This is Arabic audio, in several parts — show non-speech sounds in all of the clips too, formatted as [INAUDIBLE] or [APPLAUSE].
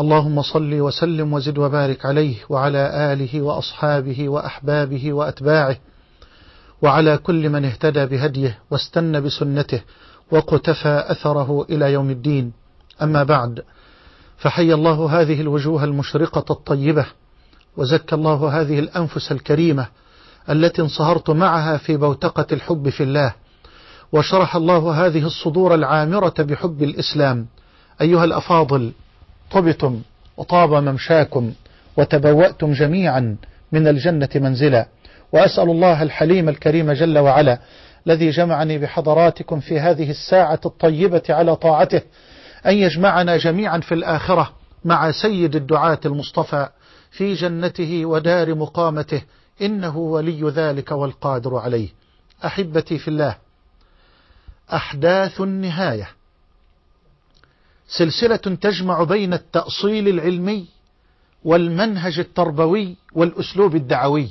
اللهم صل وسلم وزد وبارك عليه وعلى آله وأصحابه وأحبابه وأتباعه وعلى كل من اهتدى بهديه واستنى بسنته وقتفى أثره إلى يوم الدين. أما بعد فحي الله هذه الوجوه المشرقة الطيبة وزكى الله هذه الأنفس الكريمة التي انصهرت معها في بوتقة الحب في الله وشرح الله هذه الصدور العامرة بحب الإسلام. أيها الأفاضل طبتم وطاب ممشاكم وتبوأتم جميعا من الجنة منزلا. وأسأل الله الحليم الكريم جل وعلا الذي جمعني بحضراتكم في هذه الساعة الطيبة على طاعته أن يجمعنا جميعا في الآخرة مع سيد الدعاة المصطفى في جنته ودار مقامته إنه ولي ذلك والقادر عليه. أحبتي في الله أحداث النهاية. سلسلة تجمع بين التأصيل العلمي والمنهج التربوي والأسلوب الدعوي.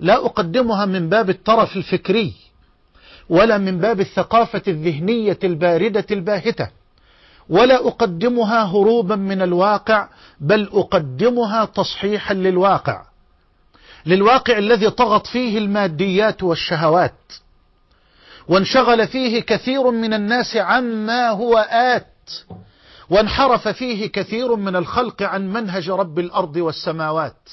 لا أقدمها من باب الطرف الفكري ولا من باب الثقافة الذهنية الباردة الباهتة ولا أقدمها هروبا من الواقع بل أقدمها تصحيحا للواقع. للواقع الذي طغت فيه الماديات والشهوات وانشغل فيه كثير من الناس عما هو آت. وانحرف فيه كثير من الخلق عن منهج رب الأرض والسماوات.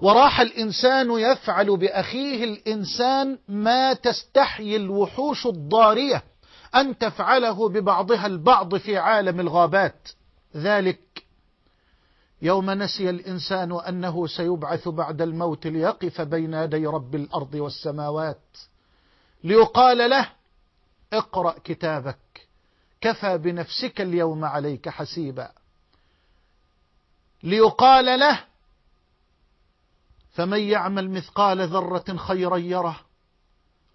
وراح الإنسان يفعل بأخيه الإنسان ما تستحيي الوحوش الضارية أن تفعله ببعضها البعض في عالم الغابات. ذلك يوم نسي الإنسان أنه سيبعث بعد الموت ليقف بين يدي رب الأرض والسماوات. ليقال له اقرأ كتابك. كفى بنفسك اليوم عليك حسيبا. ليقال له فمن يعمل مثقال ذرة خيرا يره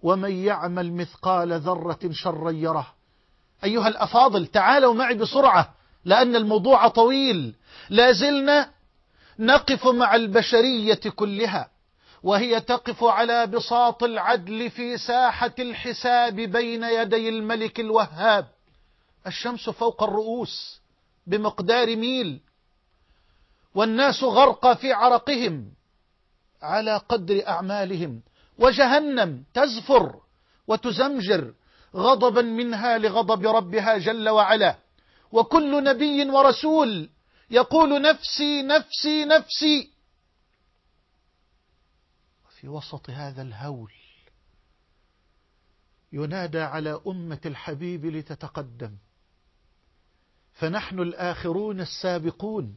ومن يعمل مثقال ذرة شرا يره. أيها الأفاضل تعالوا معي بسرعة لأن الموضوع طويل. لازلنا نقف مع البشرية كلها وهي تقف على بساط العدل في ساحة الحساب بين يدي الملك الوهاب. الشمس فوق الرؤوس بمقدار ميل والناس غرق في عرقهم على قدر أعمالهم وجهنم تزفر وتزمجر غضبا منها لغضب ربها جل وعلا. وكل نبي ورسول يقول نفسي نفسي نفسي. وفي وسط هذا الهول ينادى على أمة الحبيب لتتقدم. فنحن الآخرون السابقون.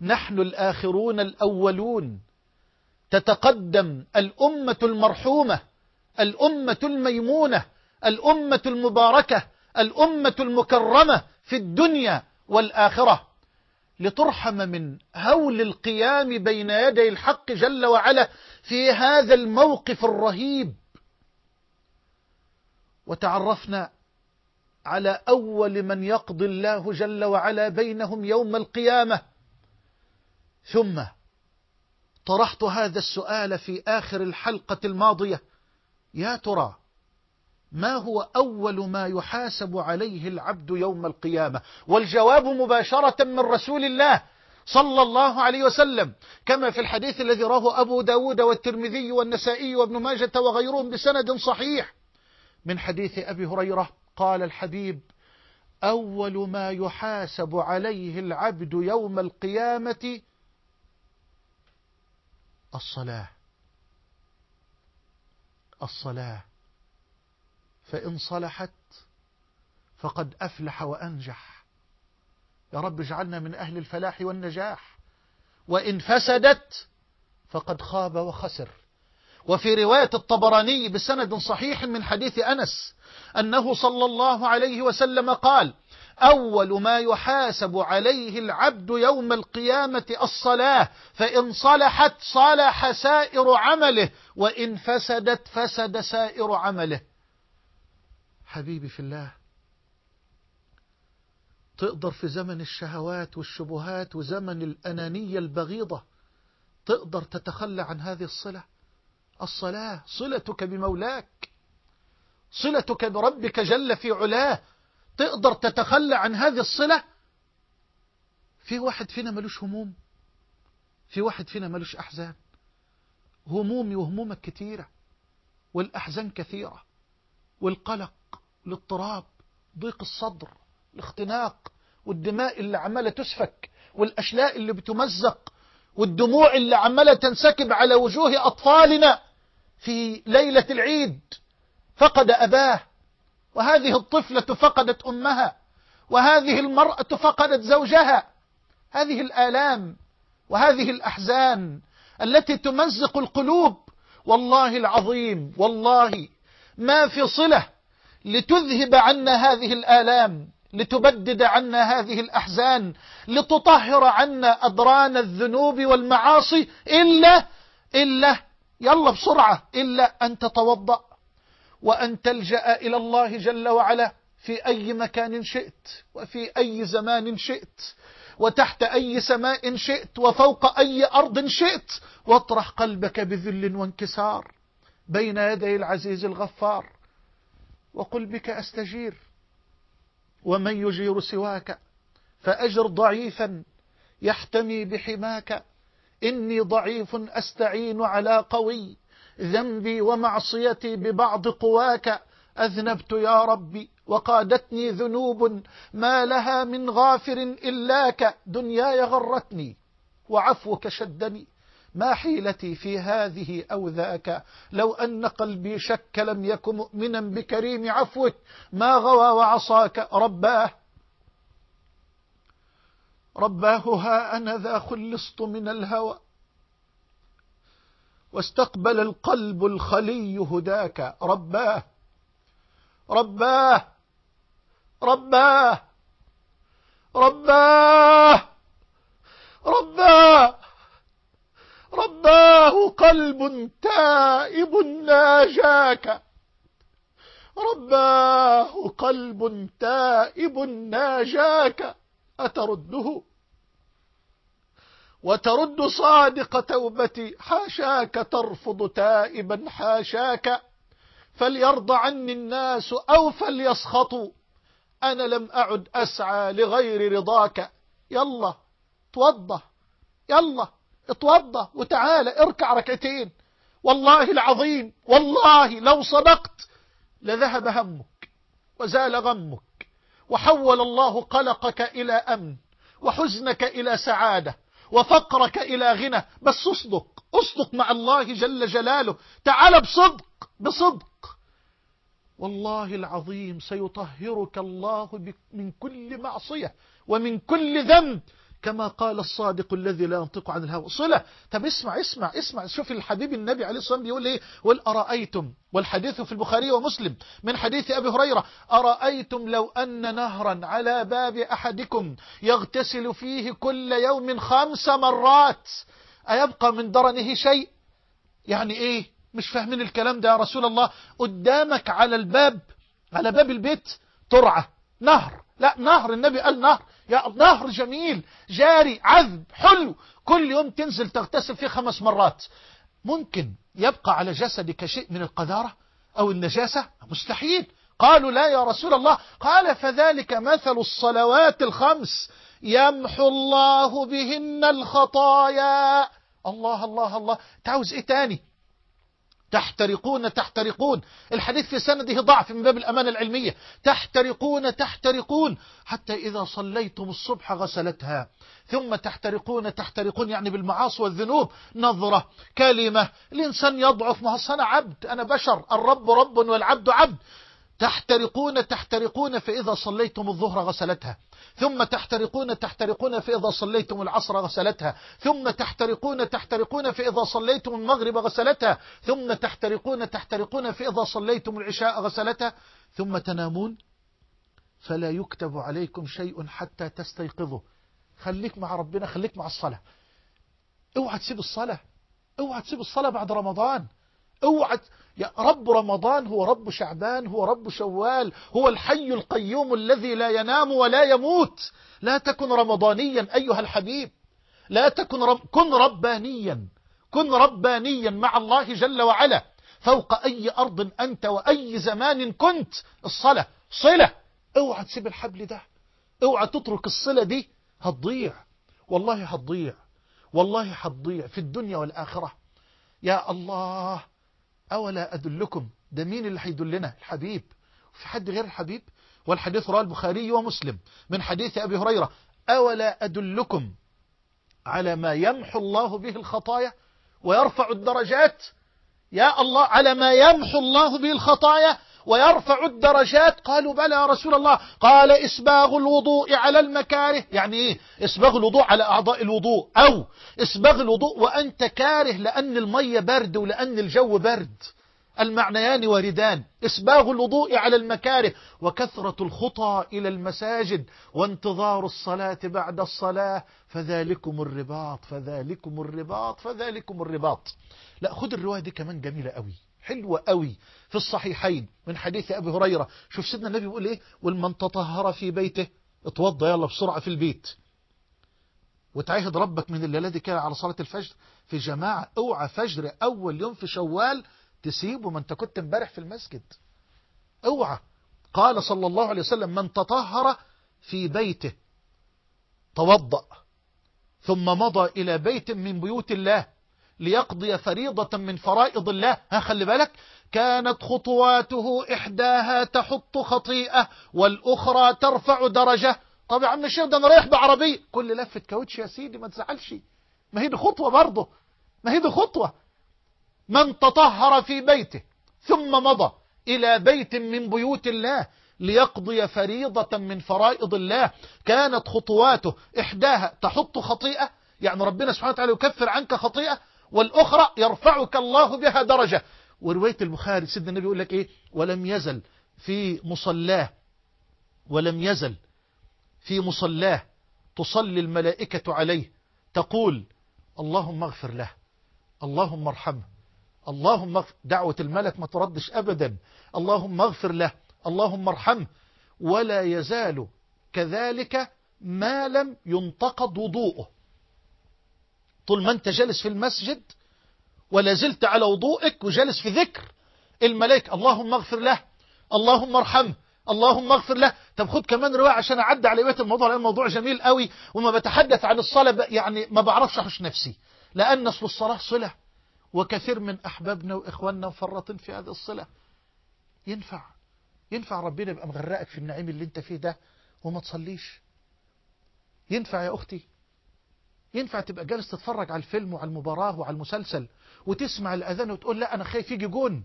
نحن الآخرون الأولون. تتقدم الأمة المرحومة الأمة الميمونة الأمة المباركة الأمة المكرمة في الدنيا والآخرة. لترحم من هول القيام بين يدي الحق جل وعلا في هذا الموقف الرهيب. وتعرفنا على أول من يقضي الله جل وعلا بينهم يوم القيامة. ثم طرحت هذا السؤال في آخر الحلقة الماضية. يا ترى ما هو أول ما يحاسب عليه العبد يوم القيامة؟ والجواب مباشرة من رسول الله صلى الله عليه وسلم كما في الحديث الذي راه أبو داود والترمذي والنسائي وابن ماجة وغيرهم بسند صحيح. من حديث أبي هريرة قال الحبيب أول ما يحاسب عليه العبد يوم القيامة الصلاة. الصلاة. فإن صلحت فقد أفلح وأنجح. يا رب اجعلنا من أهل الفلاح والنجاح. وإن فسدت فقد خاب وخسر. وفي رواية الطبراني بسند صحيح من حديث أنس أنه صلى الله عليه وسلم قال أول ما يحاسب عليه العبد يوم القيامة الصلاة فإن صلحت صلح سائر عمله وإن فسدت فسد سائر عمله. حبيبي في الله تقدر في زمن الشهوات والشبهات وزمن الأنانية البغيضة تقدر تتخلى عن هذه الصلة؟ الصلاة صلتك بمولاك صلتك بربك جل في علاه تقدر تتخلى عن هذه الصلة؟ في واحد فينا ملوش هموم في واحد فينا ملوش أحزان. همومي وهمومك كثيرة والأحزان كثيرة والقلق والاضطراب ضيق الصدر الاختناق والدماء اللي عمالة تسفك والأشلاء اللي بتمزق والدموع اللي عمالة تنسكب على وجوه أطفالنا. في ليلة العيد فقد أباه وهذه الطفلة فقدت أمها وهذه المرأة فقدت زوجها. هذه الآلام وهذه الأحزان التي تمزق القلوب والله العظيم والله ما في صلة لتذهب عنا هذه الآلام لتبدد عنا هذه الأحزان لتطهر عنا أدران الذنوب والمعاصي إلا إلا يلا بسرعة إلا أن تتوضأ وأن تلجأ إلى الله جل وعلا في أي مكان شئت وفي أي زمان شئت وتحت أي سماء شئت وفوق أي أرض شئت واطرح قلبك بذل وانكسار بين يدي العزيز الغفار وقل بك أستجير ومن يجير سواك فأجر ضعيفا يحتمي بحماك إني ضعيف أستعين على قوي ذنبي ومعصيتي ببعض قواك. أذنبت يا ربي وقادتني ذنوب ما لها من غافر إلاك. دنياي غرتني وعفوك شدني. ما حيلتي في هذه أو ذاك لو أن قلبي شك لم يكن مؤمنا بكريم عفوك. ما غوى وعصاك؟ رباه رباه ها أنا ذا خلصت من الهوى. واستقبل القلب الخلي هداك. رباه رباه رباه رباه رباه. رباه قلب تائب ناجاك رباه قلب تائب ناجاك أترده؟ وترد صادق توبتي حاشاك ترفض تائبا حاشاك فليرضى عني الناس أو فليسخطوا. أنا لم أعد أسعى لغير رضاك. يلا توضى يلا اتوضى وتعالى اركع ركعتين. والله العظيم والله لو صدقت لذهب همك وزال غمك وحول الله قلقك إلى أمن وحزنك إلى سعادة. وفقرك إلى غنى. بس اصدق. اصدق مع الله جل جلاله. تعال بصدق. بصدق. والله العظيم سيطهرك الله من كل معصية ومن كل ذنب. كما قال الصادق الذي لا ينطق عن الهوى. صلة. طب اسمع اسمع اسمع. شوف الحبيب النبي عليه الصلاة والسلام بيقول إيه؟ قل أرأيتم؟ والحديث في البخاري ومسلم. من حديث أبي هريرة أرأيتم لو أن نهرا على باب أحدكم يغتسل فيه كل يوم خمس مرات أيبقى من درنه شيء؟ يعني إيه؟ مش فاهمين الكلام ده يا رسول الله. قدامك على الباب على باب البيت ترعى نهر. لا نهر. النبي قال نهر. يا نهر جميل جاري عذب حلو. كل يوم تنزل تغتسل فيه خمس مرات. ممكن يبقى على جسدك شيء من القذارة أو النجاسة؟ مستحيل. قالوا لا يا رسول الله. قال فذلك مثل الصلوات الخمس. يمحو الله بهن الخطايا. الله الله الله. تعوز إيه تاني؟ تحترقون تحترقون. الحديث في سنده ضعف من باب الأمانة العلمية. تحترقون تحترقون. حتى إذا صليتم الصبح غسلتها. ثم تحترقون تحترقون يعني بالمعاصي والذنوب. نظرة كلمة. الإنسان يضعف ما أنا عبد. أنا بشر. الرب رب والعبد عبد. تحترقون تحترقون فإذا صليتم الظهر غسلتها. ثم تحترقون تحترقون فإذا صليتم العصر غسلتها. ثم تحترقون تحترقون فإذا صليتم المغرب غسلتها. ثم تحترقون تحترقون فإذا صليتم العشاء غسلتها. ثم تنامون. فلا يكتب عليكم شيء حتى تستيقظوا. خليك مع ربنا خليك مع الصلاة. اوعى تسيب الصلاة. اوعى تسيب الصلاة بعد رمضان. اوعى رب رمضان هو رب شعبان هو رب شوال هو الحي القيوم الذي لا ينام ولا يموت. لا تكن رمضانيا أيها الحبيب. لا تكن رب كن ربانيا. كن ربانيا مع الله جل وعلا. فوق أي أرض أنت وأي زمان كنت. الصلاة. صلة. أوعى تسيب الحبل ده. أوعى تترك الصلة دي. هتضيع. والله هتضيع. والله هتضيع في الدنيا والآخرة. يا الله. أولا أدلكم ده مين اللي هيدلنا؟ الحبيب. في حد غير الحبيب؟ والحديث رواه البخاري ومسلم من حديث أبي هريرة. أولا أدلكم على ما يمحو الله به الخطايا ويرفع الدرجات؟ يا الله على ما يمحو الله به الخطايا؟ ويرفع الدرجات. قالوا بلى يا رسول الله. قال إسباغ الوضوء على المكاره. يعني إيه؟ إسباغ الوضوء على أعضاء الوضوء. أو إسباغ الوضوء وأنت كاره لأن المية برد ولأن الجو برد. المعنيان واردان. إسباغ الوضوء على المكاره. وكثرة الخطى إلى المساجد. وانتظار الصلاة بعد الصلاة. فذلكم الرباط. فذلكم الرباط. فذلكم الرباط. لا خد الرواية دي كمان جميلة قوي. حلوة قوي. في الصحيحين من حديث أبي هريرة. شوف سيدنا النبي بيقول إيه؟ والمن تطهر في بيته اتوضى يلا بسرعة في البيت. وتعهد ربك من الليلة دي كده على صلاة الفجر في جماعة أوعى فجر أول يوم في شوال تسيبه ما انت كنت امبارح في المسجد. أوعى. قال صلى الله عليه وسلم من تطهر في بيته توضأ ثم مضى إلى بيت من بيوت الله ليقضي فريضة من فرائض الله. ها خلي بالك. كانت خطواته إحداها تحط خطيئة والأخرى ترفع درجة. طب يا عم الشيخ ده أنا رايح بعربية. كل لفة كاوتش يا سيدي ما تزعلش. ما هي دي خطوة برضه. ما هي دي خطوة. من تطهر في بيته ثم مضى إلى بيت من بيوت الله ليقضي فريضة من فرائض الله. كانت خطواته إحداها تحط خطيئة. يعني ربنا سبحانه وتعالى يكفر عنك خطيئة والأخرى يرفعك الله بها درجة. ورواية البخاري سيدنا النبي يقول لك إيه؟ ولم يزل في مصلاه ولم يزل في مصلاه تصلي الملائكة عليه تقول اللهم اغفر له اللهم ارحمه اللهم اغفر. دعوة الملك ما تردش أبدا. اللهم اغفر له اللهم ارحمه. ولا يزال كذلك ما لم ينتقد وضوءه. طول ما انت جالس في المسجد ولا زلت على وضوءك وجالس في ذكر الملائكة اللهم اغفر له اللهم ارحمه اللهم اغفر له. طب خد كمان رواية عشان اعدي على بيت الموضوع لأن الموضوع جميل قوي وما بتحدث عن الصلاة يعني ما بعرفش احش نفسي. لأن أصل الصلاة صلة وكثير من أحبابنا وإخواننا مفرطين في هذه الصلة. ينفع ينفع ربنا يبقى مغرقك في النعيم اللي أنت فيه ده وما تصليش؟ ينفع يا أختي؟ ينفع تبقى جالس تتفرج على الفيلم وعلى المباراة وعلى المسلسل وتسمع الأذان وتقول لا أنا خايف يجي جون.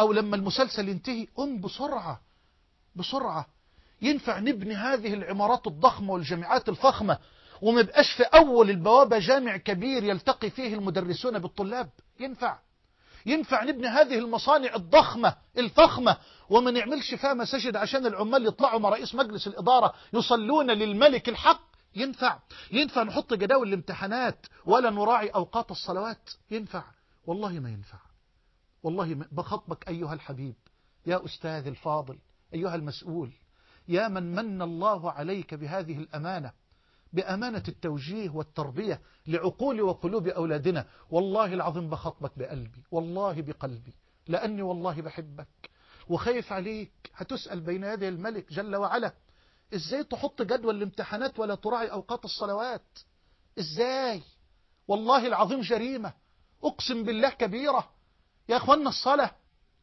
أو لما المسلسل ينتهي قم بسرعة بسرعة. ينفع نبني هذه العمارات الضخمة والجامعات الفخمة وما يبقاش في أول البوابة جامع كبير يلتقي فيه المدرسون بالطلاب؟ ينفع. ينفع نبني هذه المصانع الضخمة الفخمة وما نعملش فيها مساجد عشان العمال يطلعوا مع رئيس مجلس الإدارة يصلون للملك الحق. ينفع. ينفع نحط جداول الامتحانات ولا نراعي أوقات الصلوات؟ ينفع. والله ما ينفع. والله ما بخطبك أيها الحبيب يا أستاذ الفاضل أيها المسؤول يا من من الله عليك بهذه الأمانة بأمانة التوجيه والتربية لعقول وقلوب أولادنا. والله العظيم بخطبك بقلبي والله بقلبي لأني والله بحبك. وخايف عليك. هتسأل بين يدي الملك جل وعلا. إزاي تحط جدول الامتحانات ولا تراعي أوقات الصلوات؟ إزاي؟ والله العظيم جريمة. أقسم بالله كبيرة. يا أخوانا الصلاة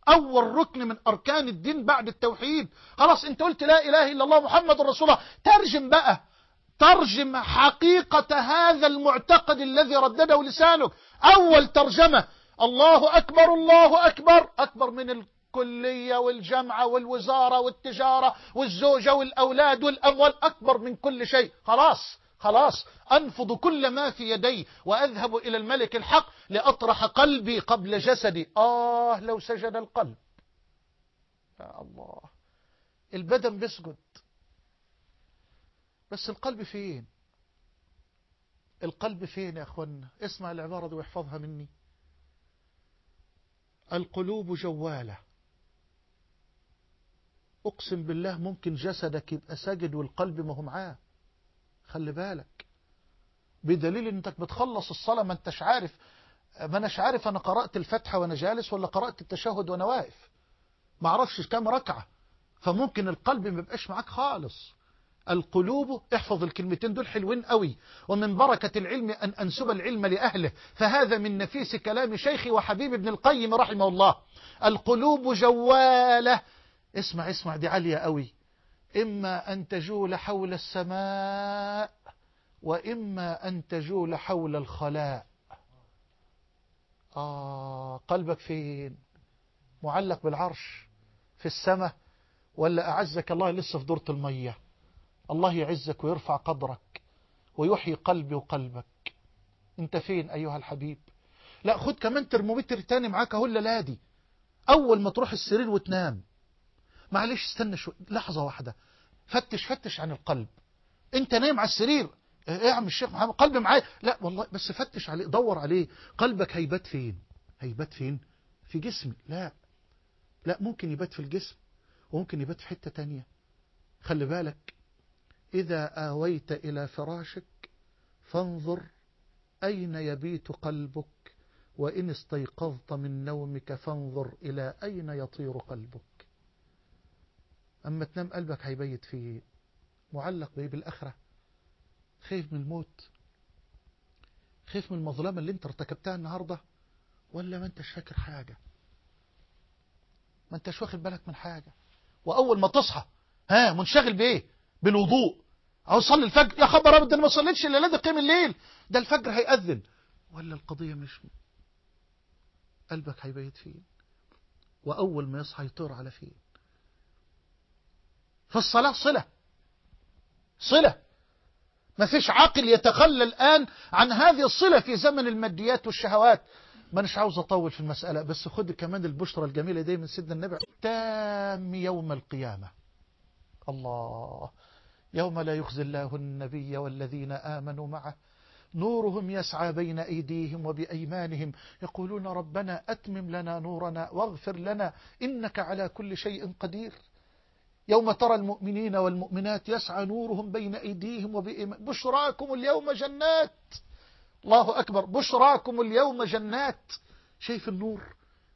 أول ركن من أركان الدين بعد التوحيد. خلاص أنت قلت لا إله إلا الله محمد رسول الله. ترجم بقى. ترجم حقيقة هذا المعتقد الذي ردده لسانك. أول ترجمة. الله أكبر الله أكبر. أكبر من الكلية والجامعة والوزارة والتجارة والزوجة والأولاد والأموال أكبر من كل شيء. خلاص خلاص. أنفض كل ما في يدي وأذهب إلى الملك الحق لأطرح قلبي قبل جسدي. آه لو سجد القلب. يا الله. البدن بيسجد. بس القلب فين؟ القلب فين يا أخوانا اسمع العبارة دي واحفظها مني. القلوب جوالة. أقسم بالله ممكن جسدك يبقى ساجد والقلب ما هو معاه. خلي بالك. بدليل أنك بتخلص الصلاة ما أنتش عارف ما أناش عارف أنا قرأت الفتحة وأنا جالس ولا قرأت التشهد وأنا واقف. ما أعرفش كام ركعة. فممكن القلب ما يبقاش معاك خالص. القلوب احفظ الكلمتين دول حلوين قوي. ومن بركة العلم أن أنسب العلم لأهله. فهذا من نفيس كلام شيخي وحبيب ابن القيم رحمه الله. القلوب جوالة. اسمع اسمع دي عالية قوي. إما أن تجول حول السماء وإما أن تجول حول الخلاء. آه قلبك فين؟ معلق بالعرش في السماء ولا أعزك الله لسه في دورة المية؟ الله يعزك ويرفع قدرك ويحيي قلبي وقلبك. أنت فين أيها الحبيب؟ لا خد كمان ترمومتر تاني معاك أهو لا دي. أول ما تروح السرير وتنام. معلش استنى شو لحظة واحدة. فتش فتش عن القلب. انت نايم على السرير. إيه عم الشيخ محمد؟ قلبي معايا. لا والله بس فتش عليه دور عليه. قلبك هيبات فين؟ هيبات فين؟ في جسمي. لا. لا ممكن يبات في الجسم وممكن يبات في حتة تانية. خلي بالك إذا آويت إلى فراشك فانظر أين يبيت قلبك وإن استيقظت من نومك فانظر إلى أين يطير قلبك. أما تنام قلبك هيبيت فيه. معلق بيه بالآخرة. خايف من الموت. خايف من المظلمة اللي انت ارتكبتها النهاردة. ولا ما انتش فاكر حاجة. ما انتش واخد بالك من حاجة. وأول ما تصحى ها منشغل بإيه؟ بالوضوء. أو صلي الفجر. يا خبر أبدا ما صليتش إلا لدى قيم الليل. ده الفجر هيأذن. ولا القضية مش قلبك هيبيت فين وأول ما يصحى يطير على فين فالصلاة صلة. صلة. ما فيش عاقل يتخلى الآن عن هذه الصلة في زمن الماديات والشهوات. ما نش عاوز أطول في المسألة بس خد كمان البشرة الجميلة دي من سيدنا النبي. تام يوم القيامة. الله. يوم لا يخزي الله النبي والذين آمنوا معه. نورهم يسعى بين أيديهم وبأيمانهم. يقولون ربنا أتمم لنا نورنا واغفر لنا إنك على كل شيء قدير. يوم ترى المؤمنين والمؤمنات يسعى نورهم بين أيديهم وبإيمان بشراكم اليوم جنات. الله أكبر. بشراكم اليوم جنات. شايف النور.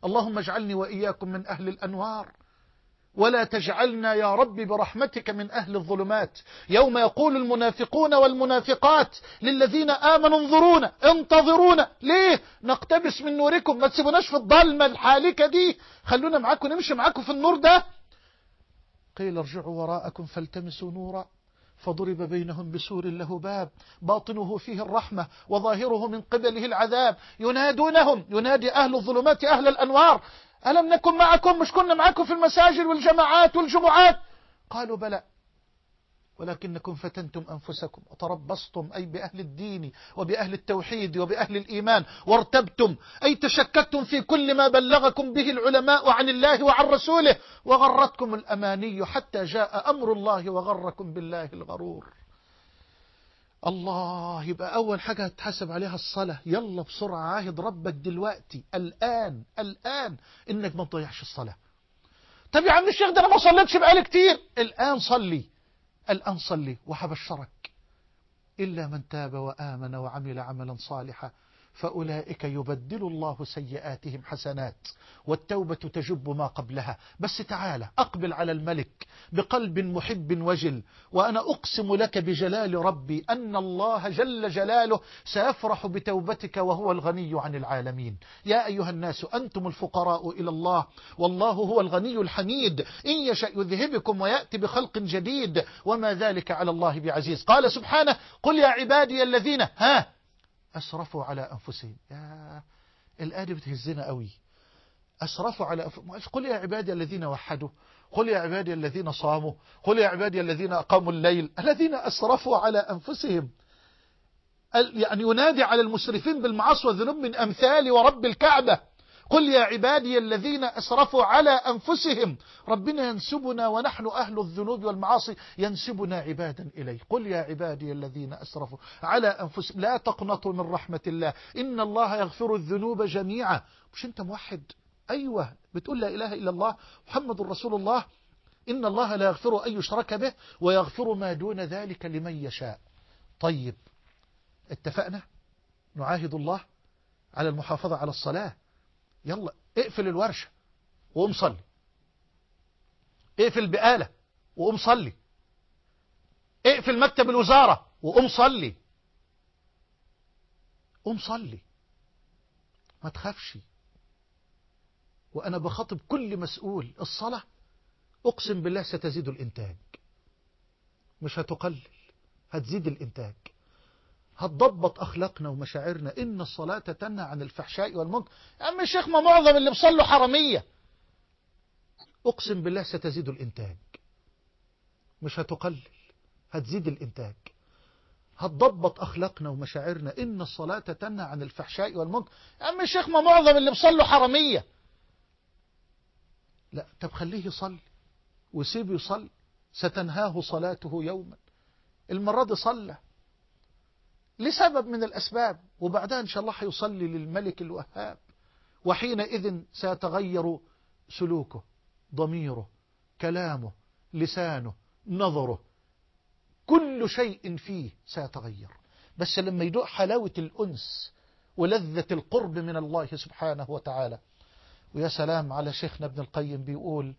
اللهم اجعلني وإياكم من أهل الأنوار. ولا تجعلنا يا رب برحمتك من أهل الظلمات. يوم يقول المنافقون والمنافقات للذين آمنوا انظرونا انتظرونا. ليه؟ نقتبس من نوركم. ما تسيبوناش في الضلمة الحالكة دي. خلونا معاكم نمشي معاكم في النور ده. قيل ارجعوا وراءكم فالتمسوا نورا فضرب بينهم بسور له باب باطنه فيه الرحمة وظاهره من قبله العذاب. ينادونهم ينادي أهل الظلمات أهل الأنوار ألم نكن معكم؟ مش كنا معكم في المساجد والجماعات والجمعات؟ قالوا بلى. ولكنكم فتنتم أنفسكم وتربصتم أي بأهل الدين وبأهل التوحيد وبأهل الإيمان وارتبتم أي تشككتم في كل ما بلغكم به العلماء عن الله وعن رسوله وغرتكم الأماني حتى جاء أمر الله وغركم بالله الغرور. الله يبقى أول حاجة هتحسب عليها الصلاة يلا بسرعة عاهد ربك دلوقتي الآن الآن إنك ما تضيعش الصلاة. طب يا عم الشيخ ده أنا ما صليتش بقالي كتير. الآن صلي. الآن صلي وحبشرك إلا من تاب وآمن وعمل عملا صالحا فأولئك يبدل الله سيئاتهم حسنات والتوبة تجب ما قبلها. بس تعالى أقبل على الملك بقلب محب وجل وأنا أقسم لك بجلال ربي أن الله جل جلاله سيفرح بتوبتك وهو الغني عن العالمين. يا أيها الناس أنتم الفقراء إلى الله والله هو الغني الحميد. إن يشأ يذهبكم ويأتي بخلق جديد وما ذلك على الله بعزيز. قال سبحانه قل يا عبادي الذين ها؟ أسرفوا على أنفسهم. يا الآية بتهزنا قوي. أسرفوا على أنفسهم قل يا عبادي الذين وحدوا قل يا عبادي الذين صاموا قل يا عبادي الذين أقاموا الليل الذين أسرفوا على أنفسهم. يعني ينادي على المسرفين بالمعاصي والذنوب من أمثال ورب الكعبة. قل يا عبادي الذين أسرفوا على أنفسهم ربنا ينسبنا ونحن أهل الذنوب والمعاصي ينسبنا عبادا إليه قل يا عبادي الذين أسرفوا على أنفسهم لا تقنطوا من رحمة الله إن الله يغفر الذنوب جميعا. مش أنت موحد؟ أيوة. بتقول لا إله إلا الله محمد رسول الله. إن الله لا يغفر أن يشرك به ويغفر ما دون ذلك لمن يشاء. طيب اتفقنا؟ نعاهد الله على المحافظة على الصلاة. يلا اقفل الورشة وقوم صلي. اقفل البقالة وقوم صلي. اقفل مكتب الوزارة وقوم صلي. قوم صلي. ما تخافش. وأنا بخاطب كل مسؤول الصلاة أقسم بالله ستزيد الإنتاج. مش هتقلل هتزيد الإنتاج. هتضبط أخلاقنا ومشاعرنا. إن الصلاة تنهى عن الفحشاء والمنكر. يا عم الشيخ ما معظم اللي بصلوا حرامية. أقسم بالله ستزيد الإنتاج. مش هتقلل هتزيد الإنتاج. هتضبط أخلاقنا ومشاعرنا. إن الصلاة تنهى عن الفحشاء والمنكر. يا عم الشيخ ما معظم اللي بصلوا حرامية. لا طب خليه يصلي. وسيبه يصلي. ستنهاه صلاته يوما. المرة دي صلى. لسبب من الأسباب وبعدها إن شاء الله هيصلي للملك الوهاب وحينئذ سيتغير سلوكه ضميره كلامه لسانه نظره كل شيء فيه سيتغير. بس لما يدوق حلاوة الأنس ولذة القرب من الله سبحانه وتعالى ويا سلام على شيخنا ابن القيم بيقول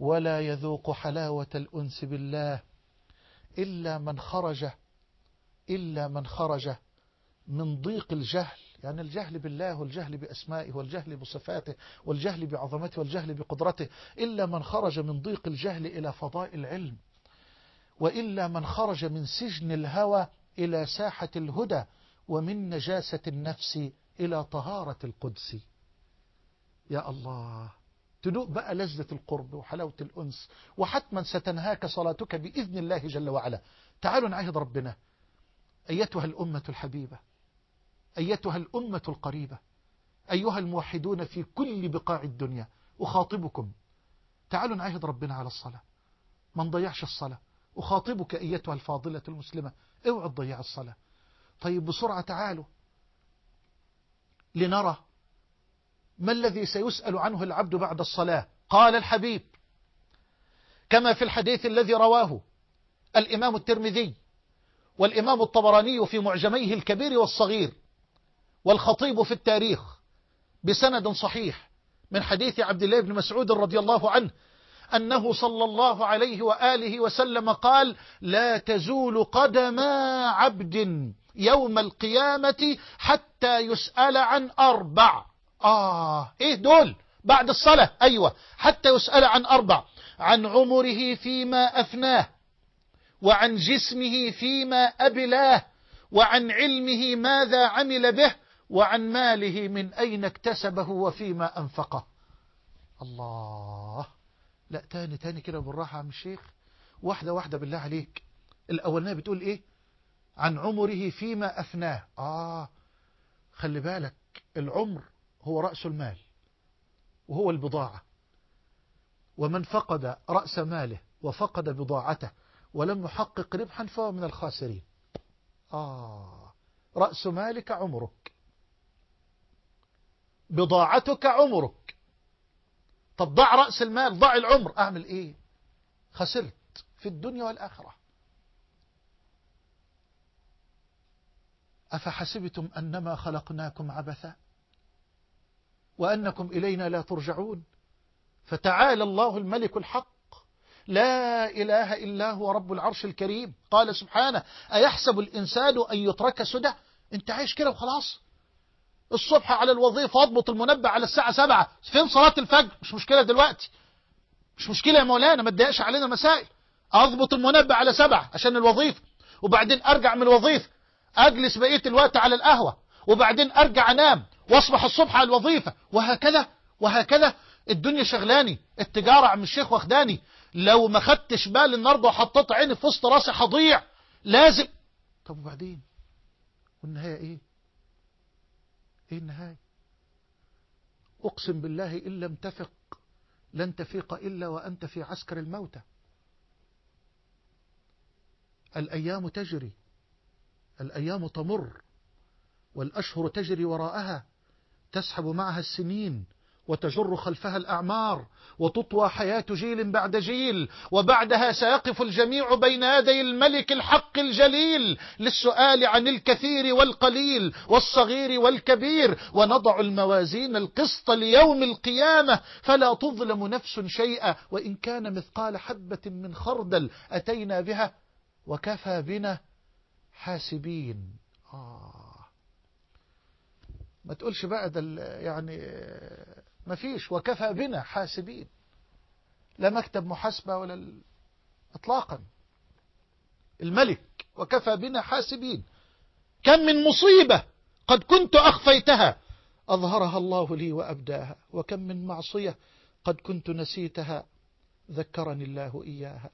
ولا يذوق حلاوة الأنس بالله إلا من خرج إلا من خرج من ضيق الجهل يعني الجهل بالله والجهل بأسمائه والجهل بصفاته والجهل بعظمته والجهل بقدرته إلا من خرج من ضيق الجهل إلى فضاء العلم وإلا من خرج من سجن الهوى إلى ساحة الهدى ومن نجاسة النفس إلى طهارة القدس. يا الله تدوق بقى لذة القرب وحلاوة الأنس وحتما ستنهاك صلاتك بإذن الله جل وعلا. تعالوا نعهد ربنا. أيتها الأمة الحبيبة أيتها الأمة القريبة أيها الموحدون في كل بقاع الدنيا أخاطبكم. تعالوا نعهد ربنا على الصلاة. ما نضيعش الصلاة. أخاطبك أيتها الفاضلة المسلمة. اوعى تضيع الصلاة. طيب بسرعة تعالوا. لنرى ما الذي سيسأل عنه العبد بعد الصلاة. قال الحبيب كما في الحديث الذي رواه الإمام الترمذي والإمام الطبراني في معجميه الكبير والصغير والخطيب في التاريخ بسند صحيح من حديث عبد الله بن مسعود رضي الله عنه أنه صلى الله عليه وآله وسلم قال لا تزول قدم عبد يوم القيامة حتى يسأل عن أربع. آه إيه دول؟ بعد الصلاة أيوة حتى يسأل عن أربع. عن عمره فيما أفناه. وعن جسمه فيما أبلاه وعن علمه ماذا عمل به وعن ماله من أين اكتسبه وفيما أنفقه. الله! لا تاني تاني كده بالراحة عم الشيخ. واحدة واحدة بالله عليك. الأولانية بتقول إيه؟ عن عمره فيما أفناه. آه خلي بالك العمر هو رأس المال وهو البضاعة. ومن فقد رأس ماله وفقد بضاعته ولم يحقق ربحا فهو من الخاسرين. آه رأس مالك عمرك. بضاعتك عمرك. طب ضع رأس المال ضع العمر. أعمل إيه؟ خسرت في الدنيا والآخرة. أفحسبتم أنما خلقناكم عبثا؟ وأنكم إلينا لا ترجعون. فتعالى الله الملك الحق لا إله إلا هو رب العرش الكريم. قال سبحانه أيحسب الإنسان أن يترك سدى؟ أنت عايش كده وخلاص. الصبح على الوظيفة أضبط المنبه على الساعة سبعة. فين صلاة الفجر؟ مش مشكلة دلوقتي. مش مشكلة يا مولانا ما تضايقش علينا مسائل. أضبط المنبه على سبعة عشان الوظيفة. وبعدين أرجع من الوظيفة أجلس بقية الوقت على القهوة. وبعدين أرجع أنام. وأصبح الصبح على الوظيفة. وهكذا وهكذا. الدنيا شغلاني. التجارة عم الشيخ واخداني. لو ما خدتش بالي النهارده وحطيت عيني في وسط راسي هضيع لازم. طب وبعدين؟ والنهاية إيه؟ إيه النهاية؟ أقسم بالله إن لم تفق لن تفيق إلا وأنت في عسكر الموتى. الأيام تجري الأيام تمر والأشهر تجري وراءها تسحب معها السنين وتجر خلفها الأعمار وتطوى حياة جيل بعد جيل وبعدها سيقف الجميع بين يدي الملك الحق الجليل للسؤال عن الكثير والقليل والصغير والكبير ونضع الموازين القسط ليوم القيامة فلا تظلم نفس شيئا وإن كان مثقال حبة من خردل أتينا بها وكفى بنا حاسبين. آه. ما تقولش بقى ده يعني ما فيش. وكفى بنا حاسبين. لا مكتب محاسبة ولا. اطلاقا. الملك وكفى بنا حاسبين. كم من مصيبة قد كنت أخفيتها. أظهرها الله لي وأبداها. وكم من معصية قد كنت نسيتها. ذكرني الله إياها.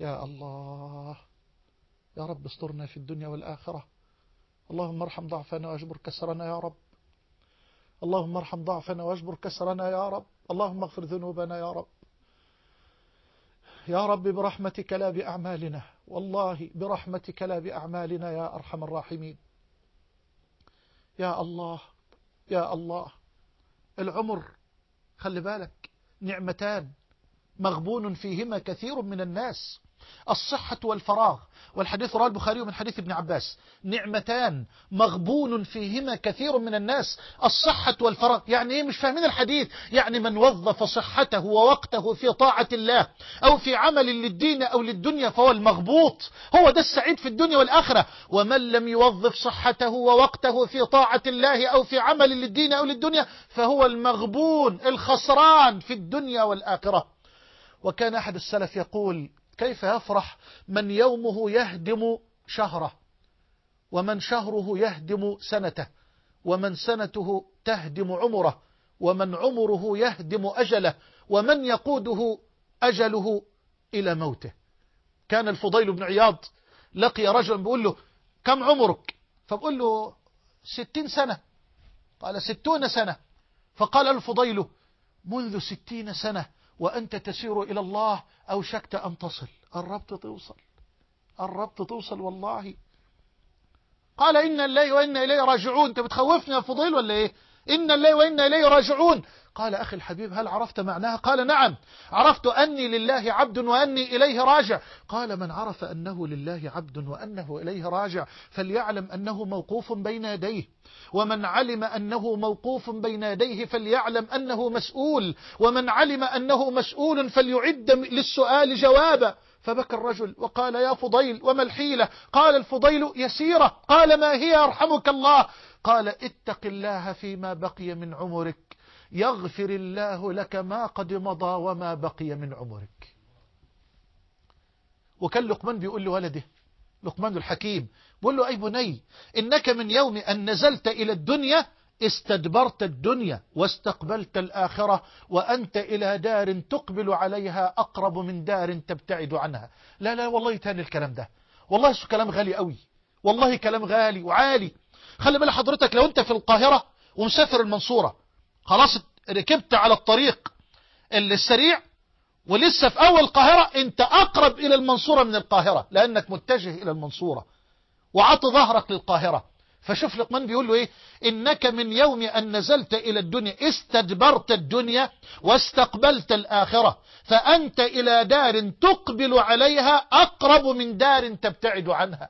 يا الله. يا رب استرنا في الدنيا والآخرة. اللهم ارحم ضعفنا واجبر كسرنا يا رب. اللهم ارحم ضعفنا واجبر كسرنا يا رب. اللهم اغفر ذنوبنا يا رب. يا رب برحمتك لا بأعمالنا. والله برحمتك لا بأعمالنا يا أرحم الراحمين. يا الله يا الله. العمر خلي بالك نعمتان مغبون فيهما كثير من الناس. الصحة والفراغ. والحديث رواه البخاري من حديث ابن عباس. نعمتان مغبون فيهما كثير من الناس. الصحة والفراغ. يعني إيه؟ مش فاهمين الحديث. يعني من وظف صحته ووقته في طاعة الله أو في عمل للدين أو للدنيا فهو المغبوط. هو ده السعيد في الدنيا والآخرة. ومن لم يوظف صحته ووقته في طاعة الله أو في عمل للدين أو للدنيا فهو المغبون الخسران في الدنيا والآخرة. وكان أحد السلف يقول كيف يفرح من يومه يهدم شهره ومن شهره يهدم سنته ومن سنته تهدم عمره ومن عمره يهدم أجله ومن يقوده أجله إلى موته. كان الفضيل بن عياض لقي رجلا بيقول له كم عمرك؟ فبقول له ستين سنة. قال ستون سنة. فقال الفضيل منذ ستين سنة وأنت تسير إلى الله أوشكت أن تصل. قربت توصل. قربت توصل والله. قال إن الله وإنا إليه راجعون. أنت بتخوفني يا فضيل ولا إيه؟ إن الله وإنا إليه راجعون. قال أخي الحبيب هل عرفت معناها؟ قال نعم. عرفت أني لله عبد وأني إليه راجع. قال من عرف أنه لله عبد وأنه إليه راجع فليعلم أنه موقوف بين يديه. ومن علم أنه موقوف بين يديه فليعلم أنه مسؤول. ومن علم أنه مسؤول فليعد للسؤال جوابا. فبكى الرجل وقال يا فضيل وما الحيلة؟ قال الفضيل يسيرة. قال ما هي أرحمك الله؟ قال اتق الله فيما بقي من عمرك يغفر الله لك ما قد مضى وما بقي من عمرك. وكان لقمان بيقول لولده لقمان الحكيم بيقول له أي بني إنك من يوم أن نزلت إلى الدنيا استدبرت الدنيا واستقبلت الآخرة وأنت إلى دار تقبل عليها أقرب من دار تبتعد عنها. لا لا والله تاني الكلام ده. والله كلام غالي قوي والله كلام غالي وعالي. خلي بالك حضرتك لو أنت في القاهرة ومسافر المنصورة خلاص ركبت على الطريق السريع ولسه في أول القاهرة أنت أقرب إلى المنصورة من القاهرة لأنك متجه إلى المنصورة وعط ظهرك للقاهرة. فشوف لقمان بيقول له إيه؟ إنك من يوم أن نزلت إلى الدنيا استدبرت الدنيا واستقبلت الآخرة فأنت إلى دار تقبل عليها أقرب من دار تبتعد عنها.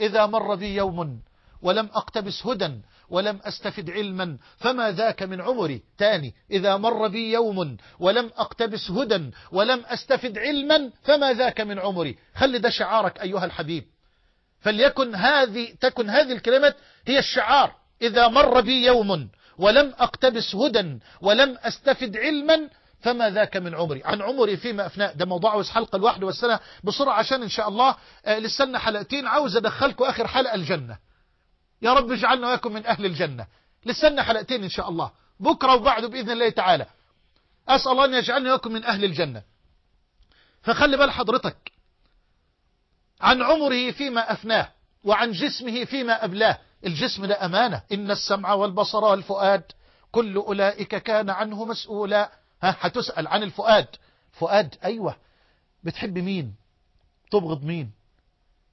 إذا مر بي يوم ولم أقتبس هدى ولم أستفد علما فما ذاك من عمري؟ تاني إذا مر بي يوم ولم أقتبس هدى ولم أستفد علما فما ذاك من عمري؟ خلي ده شعارك أيها الحبيب. فليكن هذه تكن هذه الكلمات هي الشعار. إذا مر بي يوم ولم أقتبس هدى ولم أستفد علما فما ذاك من عمري؟ عن عمري فيما أفناء. ده موضوع عاوز حلقة الواحد والسنة بسرعة عشان إن شاء الله آه لسنا حلقتين. عاوز أدخلكم آخر حلقة الجنة. يا رب اجعلنا وياكم من أهل الجنة. لسنا حلقتين إن شاء الله. بكرة وبعده بإذن الله تعالى. أسأل الله أن يجعلنا وياكم من أهل الجنة. فخلي بال حضرتك عن عمره فيما أفناه وعن جسمه فيما أبلاه. الجسم ده أمانة. إن السمع والبصر والفؤاد كل أولئك كان عنه مسؤولا. ها هتسأل عن الفؤاد. فؤاد أيوة. بتحب مين؟ تبغض مين؟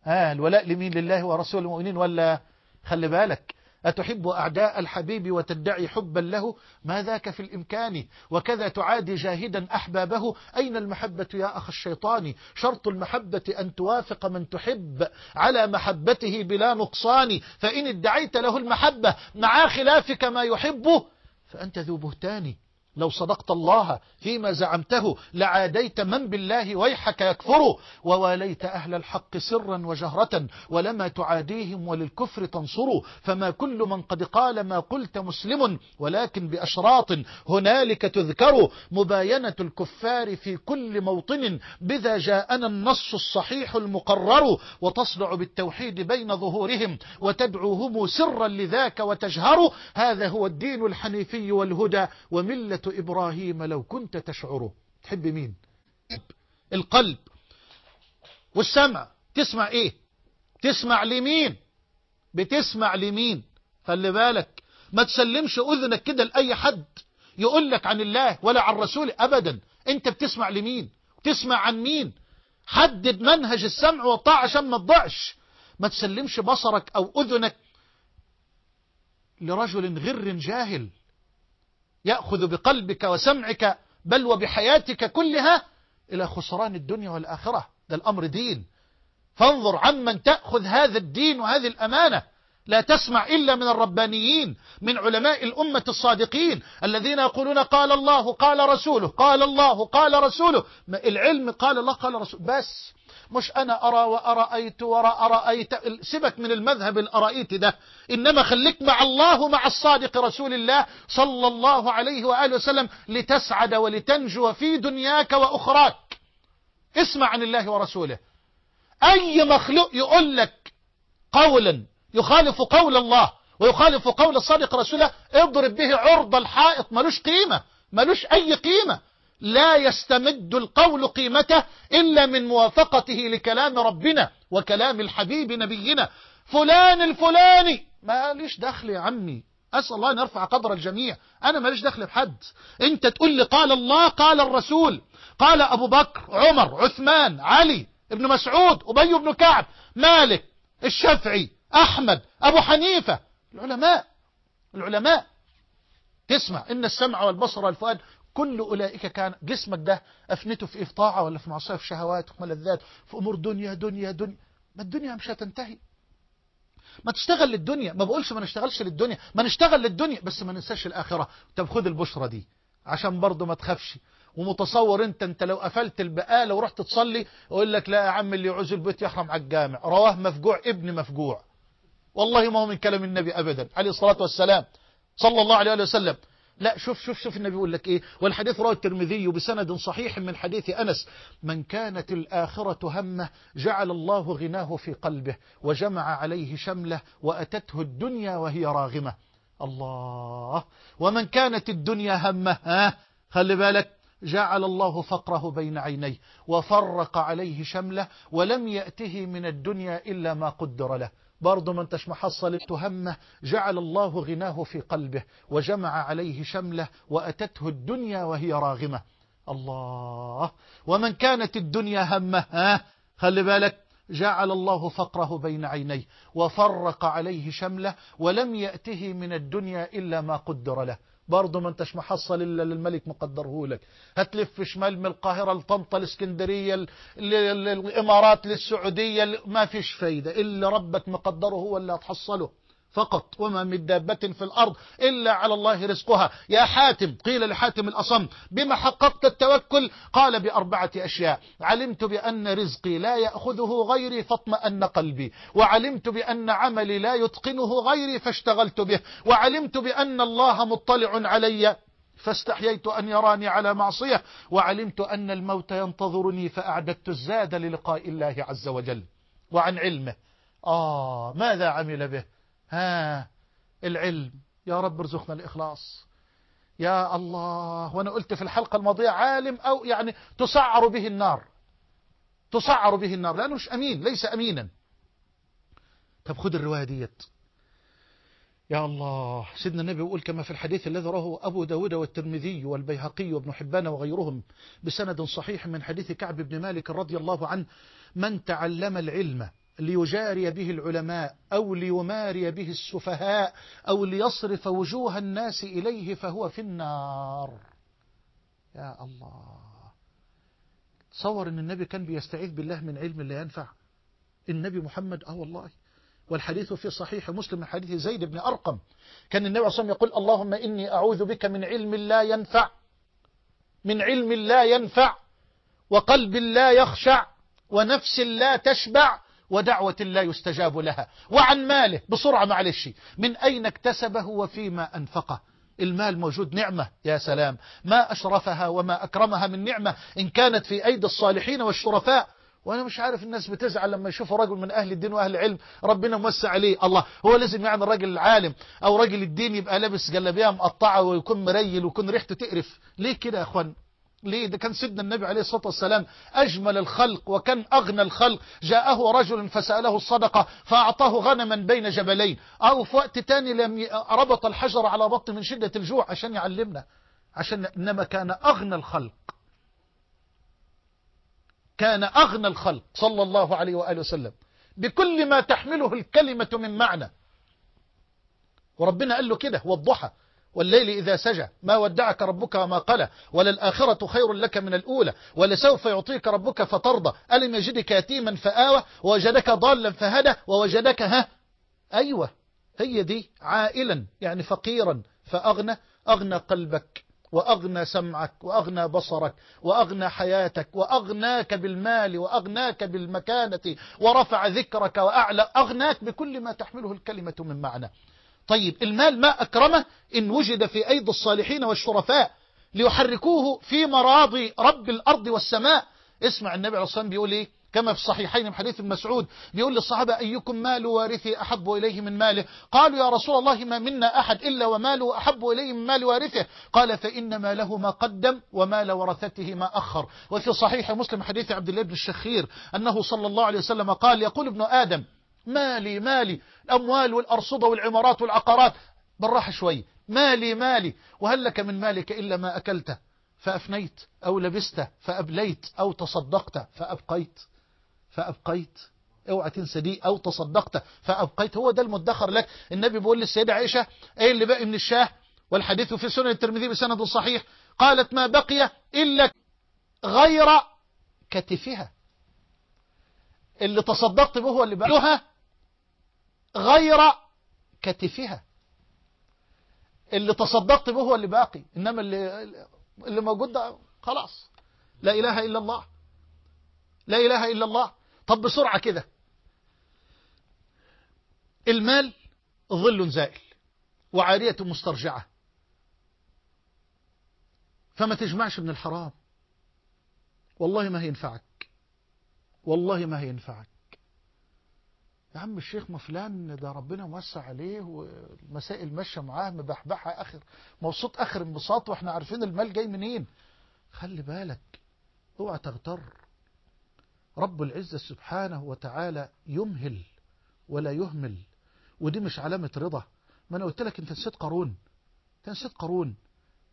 ها الولاء لمين؟ لله ورسول المؤمنين ولا خلي بالك. أتحب أعداء الحبيب وتدعي حبا له؟ ما ذاك في الإمكان. وكذا تعادي جاهدا أحبابه. أين المحبة يا أخ الشيطان؟ شرط المحبة أن توافق من تحب. على محبته بلا نقصان. فإن ادعيت له المحبة مع خلافك ما يحبه فأنت ذو بهتان. لو صدقت الله فيما زعمته لعاديت من بالله ويحك يكفر. وواليت أهل الحق سرا وجهرة ولما تعاديهم وللكفر تنصر. فما كل من قد قال ما قلت مسلم ولكن بأشراط هنالك تذكر. مباينة الكفار في كل موطن بذا جاءنا النص الصحيح المقرر. وتصدع بالتوحيد بين ظهورهم وتدعوهم سرا لذاك وتجهر. هذا هو الدين الحنيفي والهدى وملة إبراهيم لو كنت تشعره. تحب مين؟ القلب. والسمع. تسمع إيه؟ تسمع لمين؟ بتسمع لمين؟ خلي بالك. ما تسلمش أذنك كده لأي حد يقول لك عن الله ولا عن رسوله أبدا. أنت بتسمع لمين؟ تسمع عن مين؟ حدد منهج السمع والطاعة عشان ما تضيعش. ما تسلمش بصرك أو أذنك لرجل غر جاهل. يأخذ بقلبك وسمعك بل وبحياتك كلها إلى خسران الدنيا والآخرة. ده الأمر دين. فانظر عمن تأخذ هذا الدين وهذه الأمانة. لا تسمع إلا من الربانيين من علماء الأمة الصادقين الذين يقولون قال الله قال رسوله قال الله قال رسوله. العلم قال الله قال رسوله. بس مش أنا أرى وأرأيت وأرأيت سيبك من المذهب الأرأيت ده. إنما خليك مع الله ومع الصادق رسول الله صلى الله عليه وآله وسلم لتسعد ولتنجو في دنياك وأخراك. اسمع عن الله ورسوله. أي مخلوق يقول لك قولا يخالف قول الله ويخالف قول الصادق رسوله اضرب به عرض الحائط ملوش قيمة ملوش أي قيمة. لا يستمد القول قيمته إلا من موافقته لكلام ربنا وكلام الحبيب نبينا. فلان الفلاني ما ليش دخل يا عمي. أسأل الله أن يرفع قدر الجميع. أنا ماليش دخل بحد أنت تقول لي قال الله قال الرسول. قال أبو بكر عمر عثمان علي ابن مسعود أبي بن كعب مالك الشافعي. أحمد أبو حنيفة. العلماء العلماء. تسمع إن السمع والبصر والفؤاد كل أولئك كان جسمك ده أفنته في إفطاعة ولا في معصية في شهوات وفي ملذات في أمور دنيا دنيا دنيا. ما الدنيا مش هتنتهي. ما تشتغل للدنيا. ما بقولش ما نشتغلش للدنيا. ما نشتغل للدنيا. بس ما ننساش الآخرة. طب خد البشرة دي. عشان برضه ما تخافش. ومتصور انت انت لو قفلت البقالة ورحت تصلي يقول لك لا يا عم اللي يعوز البيت يحرم على الجامع. رواه مفجوع ابن مفجوع. والله ما هو من كلام النبي أبدا. عليه الصلاة والسلام. صلى الله عليه وسلم. لا شوف شوف شوف النبي يقول لك إيه؟ والحديث رواه الترمذي بسند صحيح من حديث أنس. من كانت الآخرة همة جعل الله غناه في قلبه وجمع عليه شمله وأتته الدنيا وهي راغمة. الله. ومن كانت الدنيا همة ها؟ خلي بالك. جعل الله فقره بين عينيه وفرق عليه شمله ولم يأته من الدنيا إلا ما قدر له. برضه ما انتش محصل همه جعل الله غناه في قلبه وجمع عليه شمله وأتته الدنيا وهي راغمة. الله! ومن كانت الدنيا همة ها؟ خلي بالك جعل الله فقره بين عينيه وفرق عليه شمله ولم يأته من الدنيا إلا ما قدر له. برضه ما انتش محصل إلا للملك مقدره لك. هتلف شمال من القاهرة لطنطا الاسكندريه الامارات للسعودية ما فيش فايدة. إلا ربك مقدره هو اللي هتحصله. فقط وما من دابة في الأرض إلا على الله رزقها. يا حاتم قيل لحاتم الأصم بما حققت التوكل؟ قال بأربعة أشياء. علمت بأن رزقي لا يأخذه غيري فاطمأن قلبي. وعلمت بأن عملي لا يتقنه غيري فاشتغلت به. وعلمت بأن الله مطلع علي فاستحييت أن يراني على معصية. وعلمت أن الموت ينتظرني فأعددت الزاد للقاء الله عز وجل. وعن علمه. آه ماذا عمل به؟ ها العلم. يا رب ارزقنا الإخلاص. يا الله وأنا قلت في الحلقة الماضية عالم أو يعني تسعر به النار. تسعر به النار لأنه مش أمين ليس أمينا. طب خد الرواية ديت. يا الله سيدنا النبي يقول كما في الحديث الذي رواه أبو داود والترمذي والبيهقي وابن حبان وغيرهم بسند صحيح من حديث كعب بن مالك رضي الله عنه من تعلم العلم ليجاري به العلماء أو ليماري به السفهاء أو ليصرف وجوه الناس إليه فهو في النار. يا الله. تصور أن النبي كان بيستعيذ بالله من علم لا ينفع. النبي محمد آه والله. والحديث في صحيح مسلم من حديث زيد بن أرقم. كان النبي عليه الصلاة يقول اللهم إني أعوذ بك من علم لا ينفع. من علم لا ينفع وقلب لا يخشع ونفس لا تشبع ودعوة لا يستجاب لها. وعن ماله بسرعة معلش من أين اكتسبه وفيما أنفقه؟ المال موجود نعمة يا سلام. ما أشرفها وما أكرمها من نعمة إن كانت في أيدي الصالحين والشرفاء. وأنا مش عارف الناس بتزعل لما يشوفوا رجل من أهل الدين وأهل العلم ربنا موسع عليه الله هو لازم يعني الراجل العالم أو راجل الدين يبقى لابس جلابية مقطعة ويكون مريل ويكون ريحته تقرف. ليه كده يا أخوان؟ ليه؟ ده كان سيدنا النبي عليه الصلاة والسلام أجمل الخلق وكان أغنى الخلق جاءه رجل فسأله الصدقة فأعطاه غنما بين جبلين. أو في وقت تاني لم ربط الحجر على بطن من شدة الجوع عشان يعلمنا عشان إنما كان أغنى الخلق. كان أغنى الخلق صلى الله عليه وآله وسلم. بكل ما تحمله الكلمة من معنى. وربنا قال له كده والضحى والليل إذا سجى. ما ودعك ربك وما قلى. وللآخرة خير لك من الأولى. ولسوف يعطيك ربك فترضى. ألم يجدك يتيما فآوى؟ ووجدك ضالا فهدى؟ ووجدك ها؟ أيوة. هي دي عائلا يعني فقيرا. فأغنى أغنى قلبك وأغنى سمعك وأغنى بصرك وأغنى حياتك وأغناك بالمال وأغناك بالمكانة ورفع ذكرك وأعلى. أغناك بكل ما تحمله الكلمة من معنى. طيب المال ما أكرمه إن وجد في أيدي الصالحين والشرفاء ليحركوه في مراضي رب الأرض والسماء. اسمع النبي عليه الصلاة والسلام بيقول إيه؟ كما في الصحيحين من حديث المسعود بيقول للصحابة أيكم مال وارثي أحب إليه من ماله؟ قالوا يا رسول الله ما منا أحد إلا وماله أحب إليه من مال وارثه. قال فإن ماله ما قدم ومال ورثته ما أخر. وفي صحيح مسلم حديث عبد الله بن الشخير أنه صلى الله عليه وسلم قال يقول ابن آدم مالي مالي. الأموال والأرصدة والعمارات والعقارات. بالراحة شوي. مالي مالي. وهل لك من مالك إلا ما أكلته فأفنيت أو لبست فأبليت أو تصدقت فأبقيت. فأبقيت. أوعى تنسى دي. أو تصدقت فأبقيت. هو ده المدخر لك. النبي بيقول للسيدة عائشة إيه اللي باقي من الشاة؟ والحديث في سنن الترمذي بسند صحيح. قالت ما بقي إلا غير كتفها. اللي تصدقت به هو اللي بقى. غير كتفها. اللي تصدقت به هو اللي باقي إنما اللي اللي موجود ده خلاص. لا إله إلا الله. لا إله إلا الله. طب بسرعة كده. المال ظل زائل وعارية مسترجعة. فما تجمعش من الحرام. والله ما هينفعك. والله ما هينفعك. يا عم الشيخ ما فلان ده ربنا موسع عليه والمسائل ماشية معاه مبحبحة آخر مبسوط آخر انبساط وإحنا عارفين المال جاي منين. خلي بالك اوعى تغتر. رب العزة سبحانه وتعالى يمهل ولا يهمل ودي مش علامة رضا. ما أنا قلت لك أنت نسيت قارون. أنت نسيت قارون.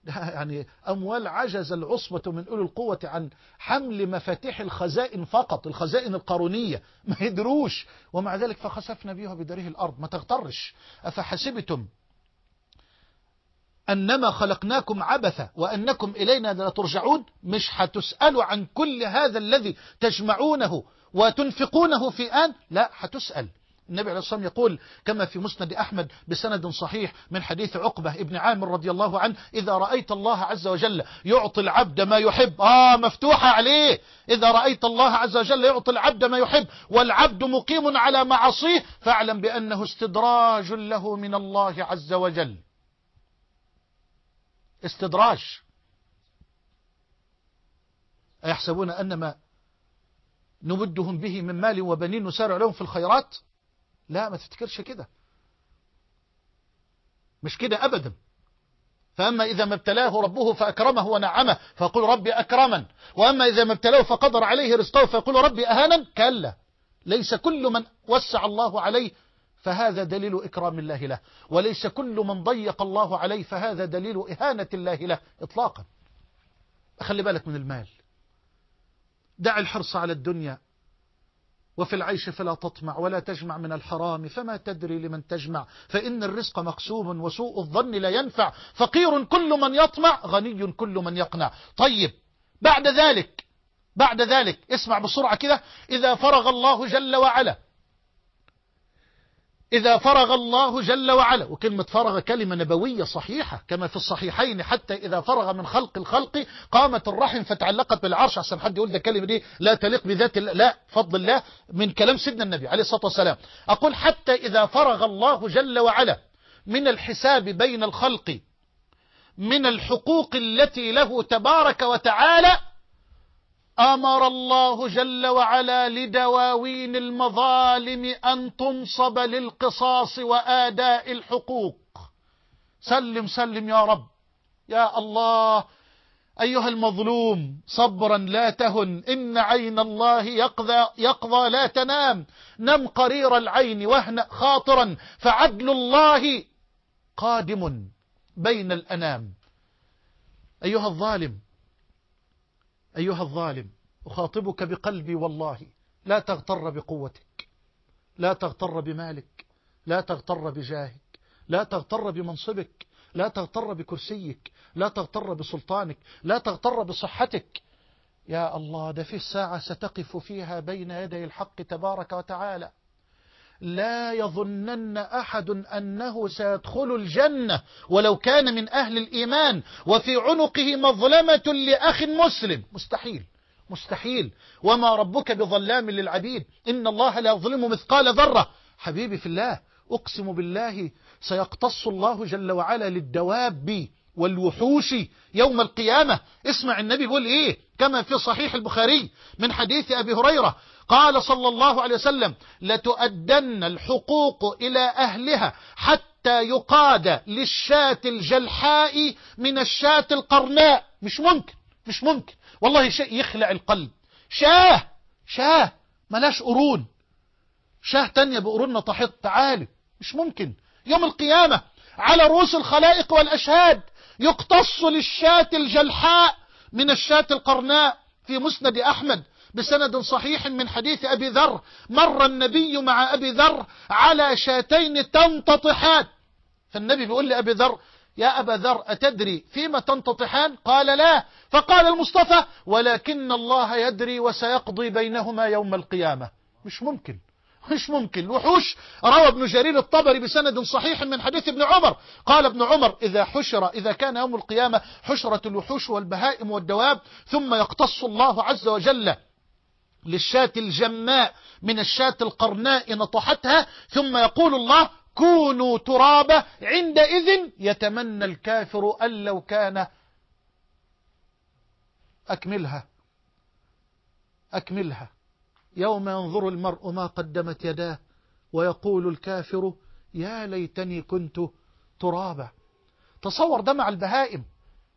يعني أموال عجز العصبة من أولي القوة عن حمل مفاتيح الخزائن فقط الخزائن القارونية. [LAUGHS] ما يدروش. ومع ذلك فخسفنا بها بدره الأرض. ما تغترش. أفحسبتم أنما خلقناكم عبثا وأنكم إلينا لا ترجعون؟ مش هتسألوا عن كل هذا الذي تجمعونه وتنفقونه في آن؟ لا هتسأل. النبي عليه الصلاة والسلام يقول كما في مسند أحمد بسند صحيح من حديث عقبة ابن عامر رضي الله عنه إذا رأيت الله عز وجل يعطي العبد ما يحب آه مفتوحة عليه إذا رأيت الله عز وجل يعطي العبد ما يحب والعبد مقيم على معصيه فاعلم بأنه استدراج له من الله عز وجل. استدراج. أيحسبون أنما نمدهم به من مال وبنين نسارع لهم في الخيرات؟ لا ما تفتكرش كده. مش كده أبدا. فأما إذا ما ابتلاه ربه فأكرمه ونعمه فيقول ربي أكرمن وأما إذا ما ابتلاه فقدر عليه رزقه فيقول ربي أهانا. كلا ليس كل من وسع الله عليه فهذا دليل إكرام الله له. وليس كل من ضيق الله عليه فهذا دليل إهانة الله له. إطلاقا. خلي بالك من المال. دع الحرص على الدنيا. وفي العيش فلا تطمع ولا تجمع من الحرام فما تدري لمن تجمع. فإن الرزق مقسوم وسوء الظن لا ينفع. فقير كل من يطمع غني كل من يقنع. طيب بعد ذلك بعد ذلك اسمع بسرعة كده. إذا فرغ الله جل وعلا إذا فرغ الله جل وعلا وكلمة فرغ كلمة نبوية صحيحة كما في الصحيحين حتى إذا فرغ من خلق الخلق قامت الرحم فتعلقت بالعرش. عشان حد يقول ده كلمة دي لا تليق بذات الله. لا فضل الله من كلام سيدنا النبي عليه الصلاة والسلام. أقول حتى إذا فرغ الله جل وعلا من الحساب بين الخلق من الحقوق التي له تبارك وتعالى أمر الله جل وعلا لدواوين المظالم أن تنصب للقصاص وآداء الحقوق. سلم سلم يا رب. يا الله أيها المظلوم صبرا لا تهن. إن عين الله يقضى, يقضى لا تنام. نم قرير العين وهن خاطرا. فعدل الله قادم بين الأنام. أيها الظالم أيها الظالم أخاطبك بقلبي والله لا تغتر بقوتك لا تغتر بمالك لا تغتر بجاهك لا تغتر بمنصبك لا تغتر بكرسيك لا تغتر بسلطانك لا تغتر بصحتك. يا الله ده في الساعة ستقف فيها بين يدي الحق تبارك وتعالى. لا يظنن أحد أنه سيدخل الجنة ولو كان من أهل الإيمان وفي عنقه مظلمة لأخ مسلم. مستحيل مستحيل. وما ربك بظلام للعبيد. إن الله لا يظلم مثقال ذرة. حبيبي في الله أقسم بالله سيقتص الله جل وعلا للدواب والوحوش يوم القيامة. اسمع النبي يقول إيه؟ كما في صحيح البخاري من حديث أبي هريرة قال صلى الله عليه وسلم لتؤدن الحقوق إلى أهلها حتى يقاد للشاة الجلحاء من الشاة القرناء. مش ممكن مش ممكن. والله شيء يخلع القلب. شاة شاة ملاش قرون. شاة تانية بقرون تحط تعالي مش ممكن. يوم القيامة على رؤوس الخلائق والأشهاد يقتص للشاة الجلحاء من الشاة القرناء في مسند أحمد بسند صحيح من حديث أبي ذر. مر النبي مع أبي ذر على شاتين تنتطحان. فالنبي بيقول لأبي ذر يا أبا ذر أتدري فيما تنتطحان قال لا. فقال المصطفى ولكن الله يدري وسيقضي بينهما يوم القيامة. مش ممكن مش ممكن. وحوش روى ابن جرير الطبري بسند صحيح من حديث ابن عمر. قال ابن عمر إذا حشر إذا كان يوم القيامة حشرة الوحوش والبهائم والدواب ثم يقتص الله عز وجل للشاة الجماء من الشاة القرناء نطحتها ثم يقول الله كونوا ترابا عندئذ يتمنى الكافر أن لو كان أكملها أكملها. يوم ينظر المرء ما قدمت يداه ويقول الكافر يا ليتني كنت ترابا. تصور ده مع البهائم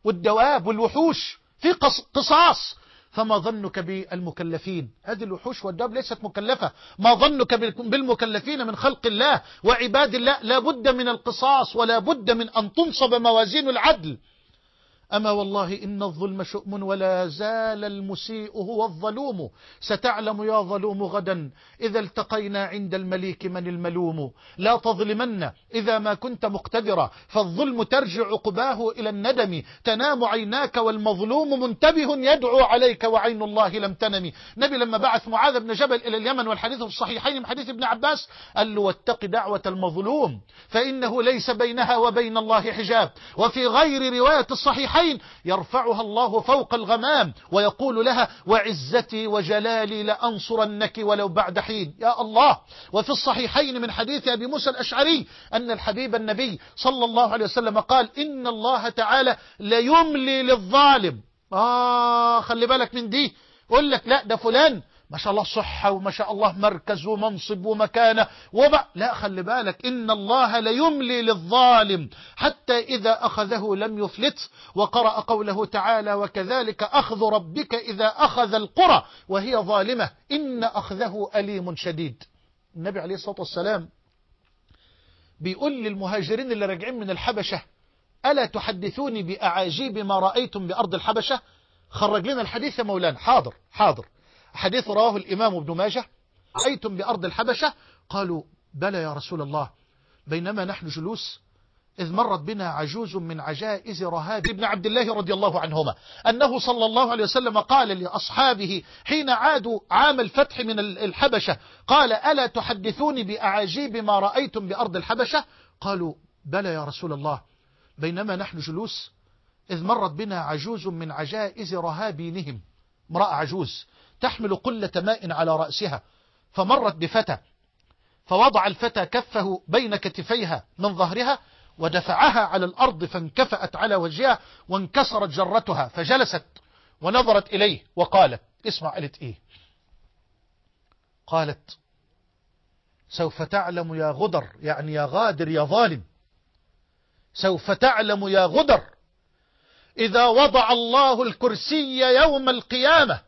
والدواب والوحوش في قصاص فما ظنك بالمكلفين. هذه الوحوش والدواب ليست مكلفة. ما ظنك بالمكلفين من خلق الله وعباد الله. لا بد من القصاص ولا بد من أن تنصب موازين العدل. أما والله إن الظلم شؤم ولا زال المسيء هو الظلوم. ستعلم يا ظلوم غدا إذا التقينا عند المليك من الملوم. لا تظلمن إذا ما كنت مقتدرا فالظلم ترجع عقباه إلى الندم. تنام عيناك والمظلوم منتبه يدعو عليك وعين الله لم تنم. نبي لما بعث معاذ بن جبل إلى اليمن والحديث في الصحيحين من حديث ابن عباس قال له واتق دعوة المظلوم فإنه ليس بينها وبين الله حجاب. وفي غير رواية الصحيحين الصحيحين يرفعها الله فوق الغمام ويقول لها وعزتي وجلالي لأنصرنك ولو بعد حين. يا الله! وفي الصحيحين من حديث أبي موسى الأشعري أن الحبيب النبي صلى الله عليه وسلم قال إن الله تعالى ليملي للظالم. آه خلي بالك من دي. يقول لك لا ده فلان ما شاء الله صحة وما شاء الله مركز ومنصب ومكانة. وما لا خلي بالك إن الله ليملي للظالم. حتى إذا أخذه لم يفلت وقرأ قوله تعالى وكذلك أخذ ربك إذا أخذ القرى وهي ظالمة. إن أخذه أليم شديد. النبي عليه الصلاة والسلام بيقول للمهاجرين اللي راجعين من الحبشة ألا تحدثوني بأعاجيب ما رأيتم بأرض الحبشة؟ خرج لنا الحديث يا مولانا. حاضر حاضر. حديث رواه الإمام ابن ماجه رأيتم بأرض الحبشة؟ قالوا بلى يا رسول الله بينما نحن جلوس إذ مرت بنا عجوز من عجائز رهاب ابن عبد الله رضي الله عنهما أنه صلى الله عليه وسلم قال لأصحابه حين عادوا عام الفتح من الحبشة قال ألا تحدثوني بأعاجيب ما رأيتم بأرض الحبشة؟ قالوا بلى يا رسول الله بينما نحن جلوس إذ مرت بنا عجوز من عجائز رهابينهم امرأة عجوز تحمل قلة ماء على رأسها فمرت بفتى فوضع الفتى كفه بين كتفيها من ظهرها ودفعها على الأرض فانكفأت على وجهها وانكسرت جرتها فجلست ونظرت إليه وقالت اسمع قالت إيه؟ قالت سوف تعلم يا غدر يعني يا غادر يا ظالم سوف تعلم يا غدر إذا وضع الله الكرسي يوم القيامة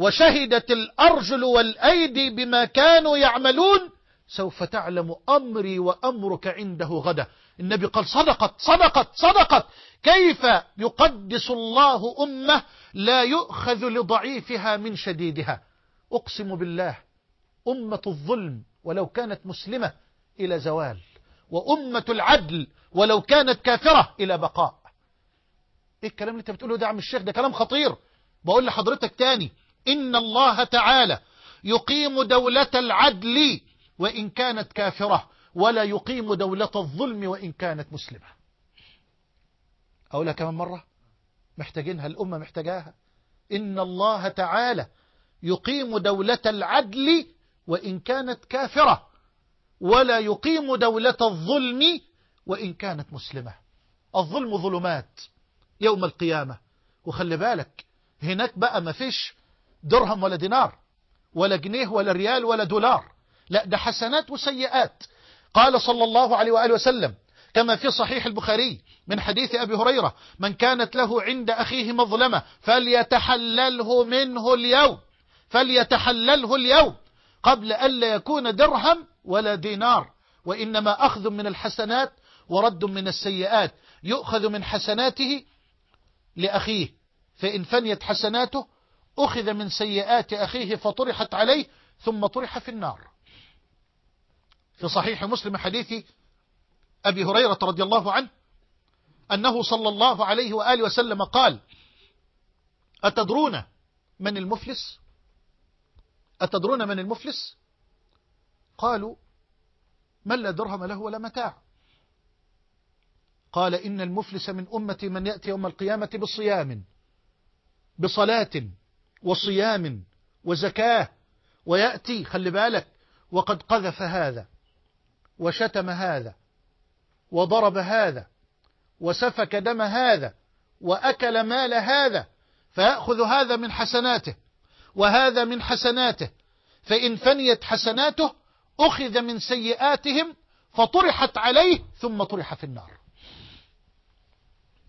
وشهدت الأرجل والأيدي بما كانوا يعملون سوف تعلم أمري وأمرك عنده غدا. النبي قال صدقت صدقت صدقت. كيف يقدس الله أمة لا يؤخذ لضعيفها من شديدها؟ أقسم بالله أمة الظلم ولو كانت مسلمة إلى زوال وأمة العدل ولو كانت كافرة إلى بقاء. إيه الكلام اللي أنت بتقوله ده عم الشيخ؟ ده كلام خطير. بقول لحضرتك تاني إن الله تعالى يقيم دولة العدل وإن كانت كافرة ولا يقيم دولة الظلم وإن كانت مسلمة. أقولها كمان مرة محتاجينها الأمة محتاجاها. إن الله تعالى يقيم دولة العدل وإن كانت كافرة ولا يقيم دولة الظلم وإن كانت مسلمة. الظلم ظلمات يوم القيامة. وخلي بالك هناك بقى ما فيش درهم ولا دينار ولا جنيه ولا ريال ولا دولار. لا ده حسنات وسيئات. قال صلى الله عليه وآله وسلم كما في صحيح البخاري من حديث أبي هريرة من كانت له عند أخيه مظلمة فليتحلله منه اليوم فليتحلله اليوم قبل ألا يكون درهم ولا دينار. وإنما أخذ من الحسنات ورد من السيئات. يؤخذ من حسناته لأخيه فإن فنيت حسناته أخذ من سيئات أخيه فطرحت عليه ثم طرح في النار. في صحيح مسلم حديث أبي هريرة رضي الله عنه أنه صلى الله عليه وآله وسلم قال أتدرون من المفلس؟ أتدرون من المفلس؟ قالوا من لا درهم له ولا متاع. قال إن المفلس من أمتي من يأتي يوم القيامة بصيام بصلاة وصيام وزكاة ويأتي خلي بالك وقد قذف هذا وشتم هذا وضرب هذا وسفك دم هذا وأكل مال هذا فيأخذ هذا من حسناته وهذا من حسناته فإن فنيت حسناته أخذ من سيئاتهم فطرحت عليه ثم طرح في النار.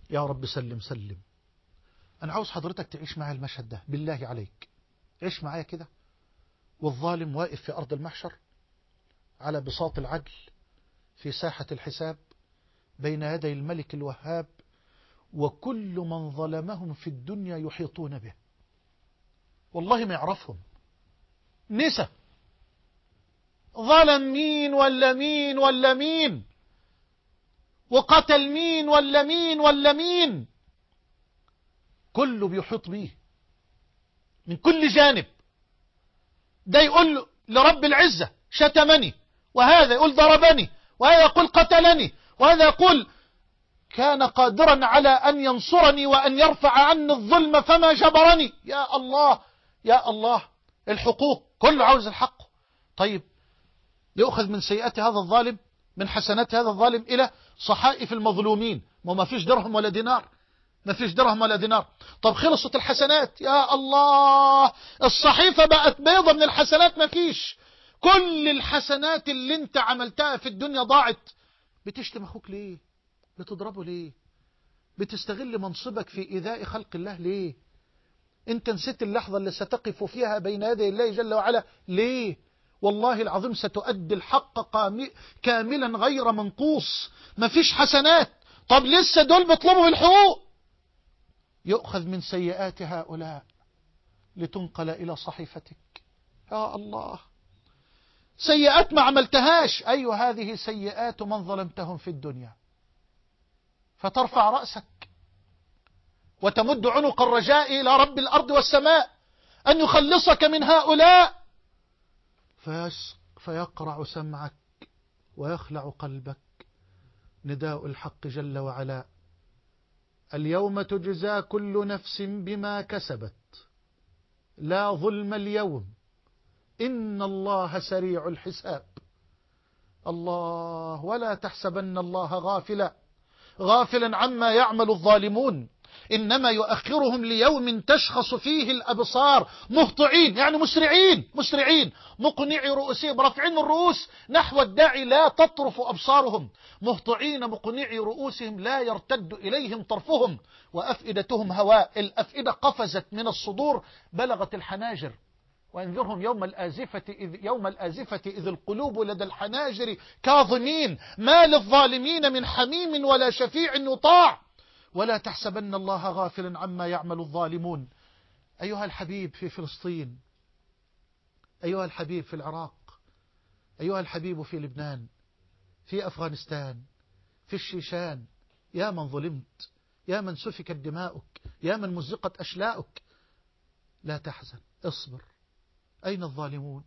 يا رب سلم سلم. أنا عاوز حضرتك تعيش معي المشهد ده بالله عليك. عيش معايا كده. والظالم واقف في أرض المحشر على بساط العدل في ساحة الحساب بين يدي الملك الوهاب وكل من ظلمهم في الدنيا يحيطون به. والله ما يعرفهم. نسى ظلم مين ولا مين ولا مين؟ وقتل مين ولا مين ولا مين؟ كله بيحيط بيه. من كل جانب. ده يقول لرب العزة شتمني وهذا يقول ضربني وهذا يقول قتلني وهذا يقول كان قادرا على أن ينصرني وأن يرفع عني الظلم فما جبرني. يا الله يا الله الحقوق كله عاوز الحق. طيب يؤخذ من سيئات هذا الظالم من حسنات هذا الظالم إلى صحائف المظلومين. وما فيش درهم ولا دينار. ما فيش درهم ولا دينار. طب خلصت الحسنات. يا الله! الصحيفة بقت بيضة من الحسنات ما فيش. كل الحسنات اللي انت عملتها في الدنيا ضاعت. بتشتم أخوك ليه؟ بتضربه ليه؟ بتستغل منصبك في إيذاء خلق الله ليه؟ انت نسيت اللحظة اللي ستقف فيها بين يدي الله جل وعلا ليه؟ والله العظيم ستؤدي الحق كاملا غير منقوص. مفيش حسنات. طب لسه دول بيطلبوا الحقوق. يؤخذ من سيئات هؤلاء لتنقل إلى صحيفتك. يا الله. سيئات ما عملتهاش. أي أيوة هذه سيئات من ظلمتهم في الدنيا. فترفع رأسك وتمد عنق الرجاء إلى رب الأرض والسماء أن يخلصك من هؤلاء. فيقرع سمعك ويخلع قلبك. نداء الحق جل وعلا. اليوم تجزى كل نفس بما كسبت. لا ظلم اليوم. إن الله سريع الحساب. الله ولا تحسبن الله غافلا. غافلا عما يعمل الظالمون. إنما يؤخرهم ليوم تشخص فيه الأبصار. مهطعين يعني مسرعين مسرعين. مقنعي رؤوسهم رافعين الرؤوس نحو الداعي لا تطرف أبصارهم. مهطعين مقنعي رؤوسهم لا يرتد إليهم طرفهم. وأفئدتهم هواء الأفئدة قفزت من الصدور. بلغت الحناجر. وانذرهم يوم الآزفة إذ, يوم الآزفة إذ القلوب لدى الحناجر كاظمين. ما للظالمين من حميم ولا شفيع يطاع. ولا تحسبن الله غافلا عما يعمل الظالمون. أيها الحبيب في فلسطين أيها الحبيب في العراق أيها الحبيب في لبنان في أفغانستان في الشيشان يا من ظلمت يا من سفكت دماؤك يا من مزقت أشلاؤك لا تحزن اصبر. أين الظالمون؟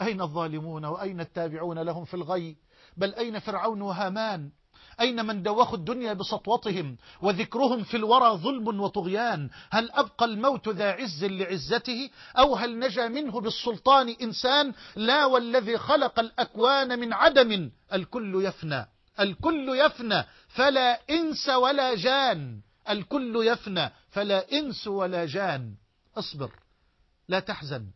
أين الظالمون وأين التابعون لهم في الغي؟ بل أين فرعون وهامان؟ أين من دوخوا الدنيا بسطوتهم وذكرهم في الورى ظلم وطغيان؟ هل أبقى الموت ذا عز لعزته؟ أو هل نجا منه بالسلطان إنسان لا والذي خلق الأكوان من عدم؟ الكل يفنى الكل يفنى فلا إنس ولا جان. الكل يفنى فلا إنس ولا جان. اصبر لا تحزن.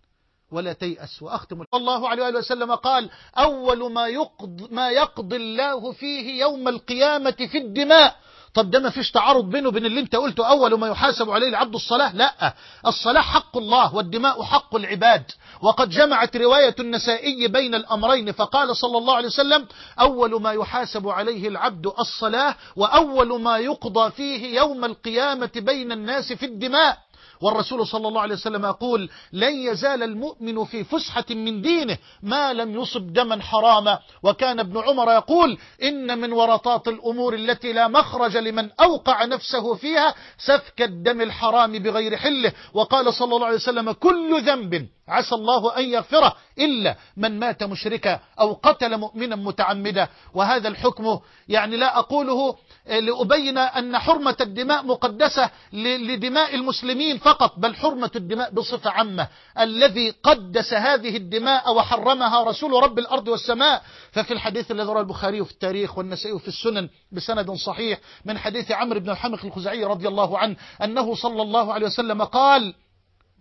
ولا تيأس. وأختم. الله عليه وآله وسلم قال أول ما يقضي, ما يقضي الله فيه يوم القيامة في الدماء. طب ده ما فيش تعارض بينه وبين اللي انت قلته. أول ما يحاسب عليه العبد الصلاة. لا. الصلاة حق الله والدماء حق العباد. وقد جمعت رواية النسائي بين الأمرين. فقال صلى الله عليه وسلم أول ما يحاسب عليه العبد الصلاة وأول ما يقضى فيه يوم القيامة بين الناس في الدماء. والرسول صلى الله عليه وسلم يقول لن يزال المؤمن في فسحة من دينه ما لم يصب دما حراما. وكان ابن عمر يقول إن من ورطات الأمور التي لا مخرج لمن أوقع نفسه فيها سفك الدم الحرام بغير حله. وقال صلى الله عليه وسلم كل ذنب عسى الله أن يغفره. إلا من مات مشركا أو قتل مؤمنا متعمدا. وهذا الحكم يعني لا أقوله لأبين أن حرمة الدماء مقدسة لدماء المسلمين فقط بل حرمة الدماء بصفة عامة. الذي قدس هذه الدماء وحرمها رسول رب الأرض والسماء. ففي الحديث الذي رواه البخاري في التاريخ والنسائي في السنن بسند صحيح من حديث عمرو بن الحمق الخزعي رضي الله عنه أنه صلى الله عليه وسلم قال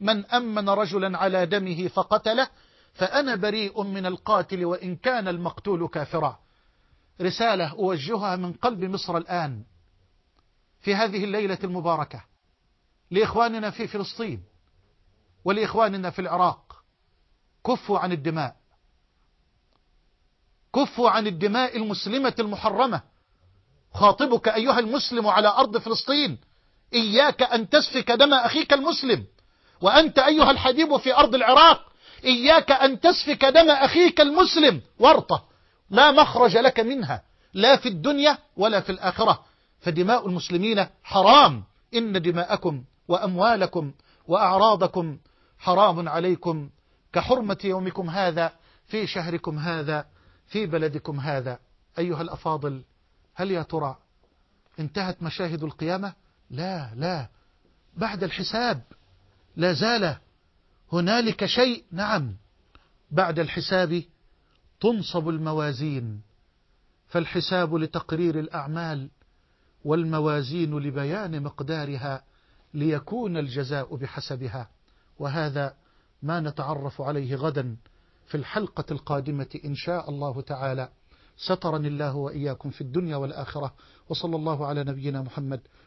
من أمن رجلا على دمه فقتله فأنا بريء من القاتل وإن كان المقتول كافرا. رسالة أوجهها من قلب مصر الآن في هذه الليلة المباركة لإخواننا في فلسطين ولإخواننا في العراق. كفوا عن الدماء. كفوا عن الدماء المسلمة المحرمة. خاطبك أيها المسلم على أرض فلسطين. إياك أن تسفك دم أخيك المسلم. وأنت أيها الحبيب في أرض العراق إياك أن تسفك دم أخيك المسلم ورطة. لا مخرج لك منها لا في الدنيا ولا في الآخرة. فدماء المسلمين حرام. إن دماءكم وأموالكم وأعراضكم حرام عليكم. كحرمة يومكم هذا في شهركم هذا في بلدكم هذا. أيها الأفاضل هل يا ترى انتهت مشاهد القيامة؟ لا لا. بعد الحساب. لا زال هنالك شيء نعم بعد الحساب تنصب الموازين فالحساب لتقرير الأعمال والموازين لبيان مقدارها ليكون الجزاء بحسبها وهذا ما نتعرف عليه غدا في الحلقة القادمة إن شاء الله تعالى. سترني الله وإياكم في الدنيا والآخرة وصلى الله على نبينا محمد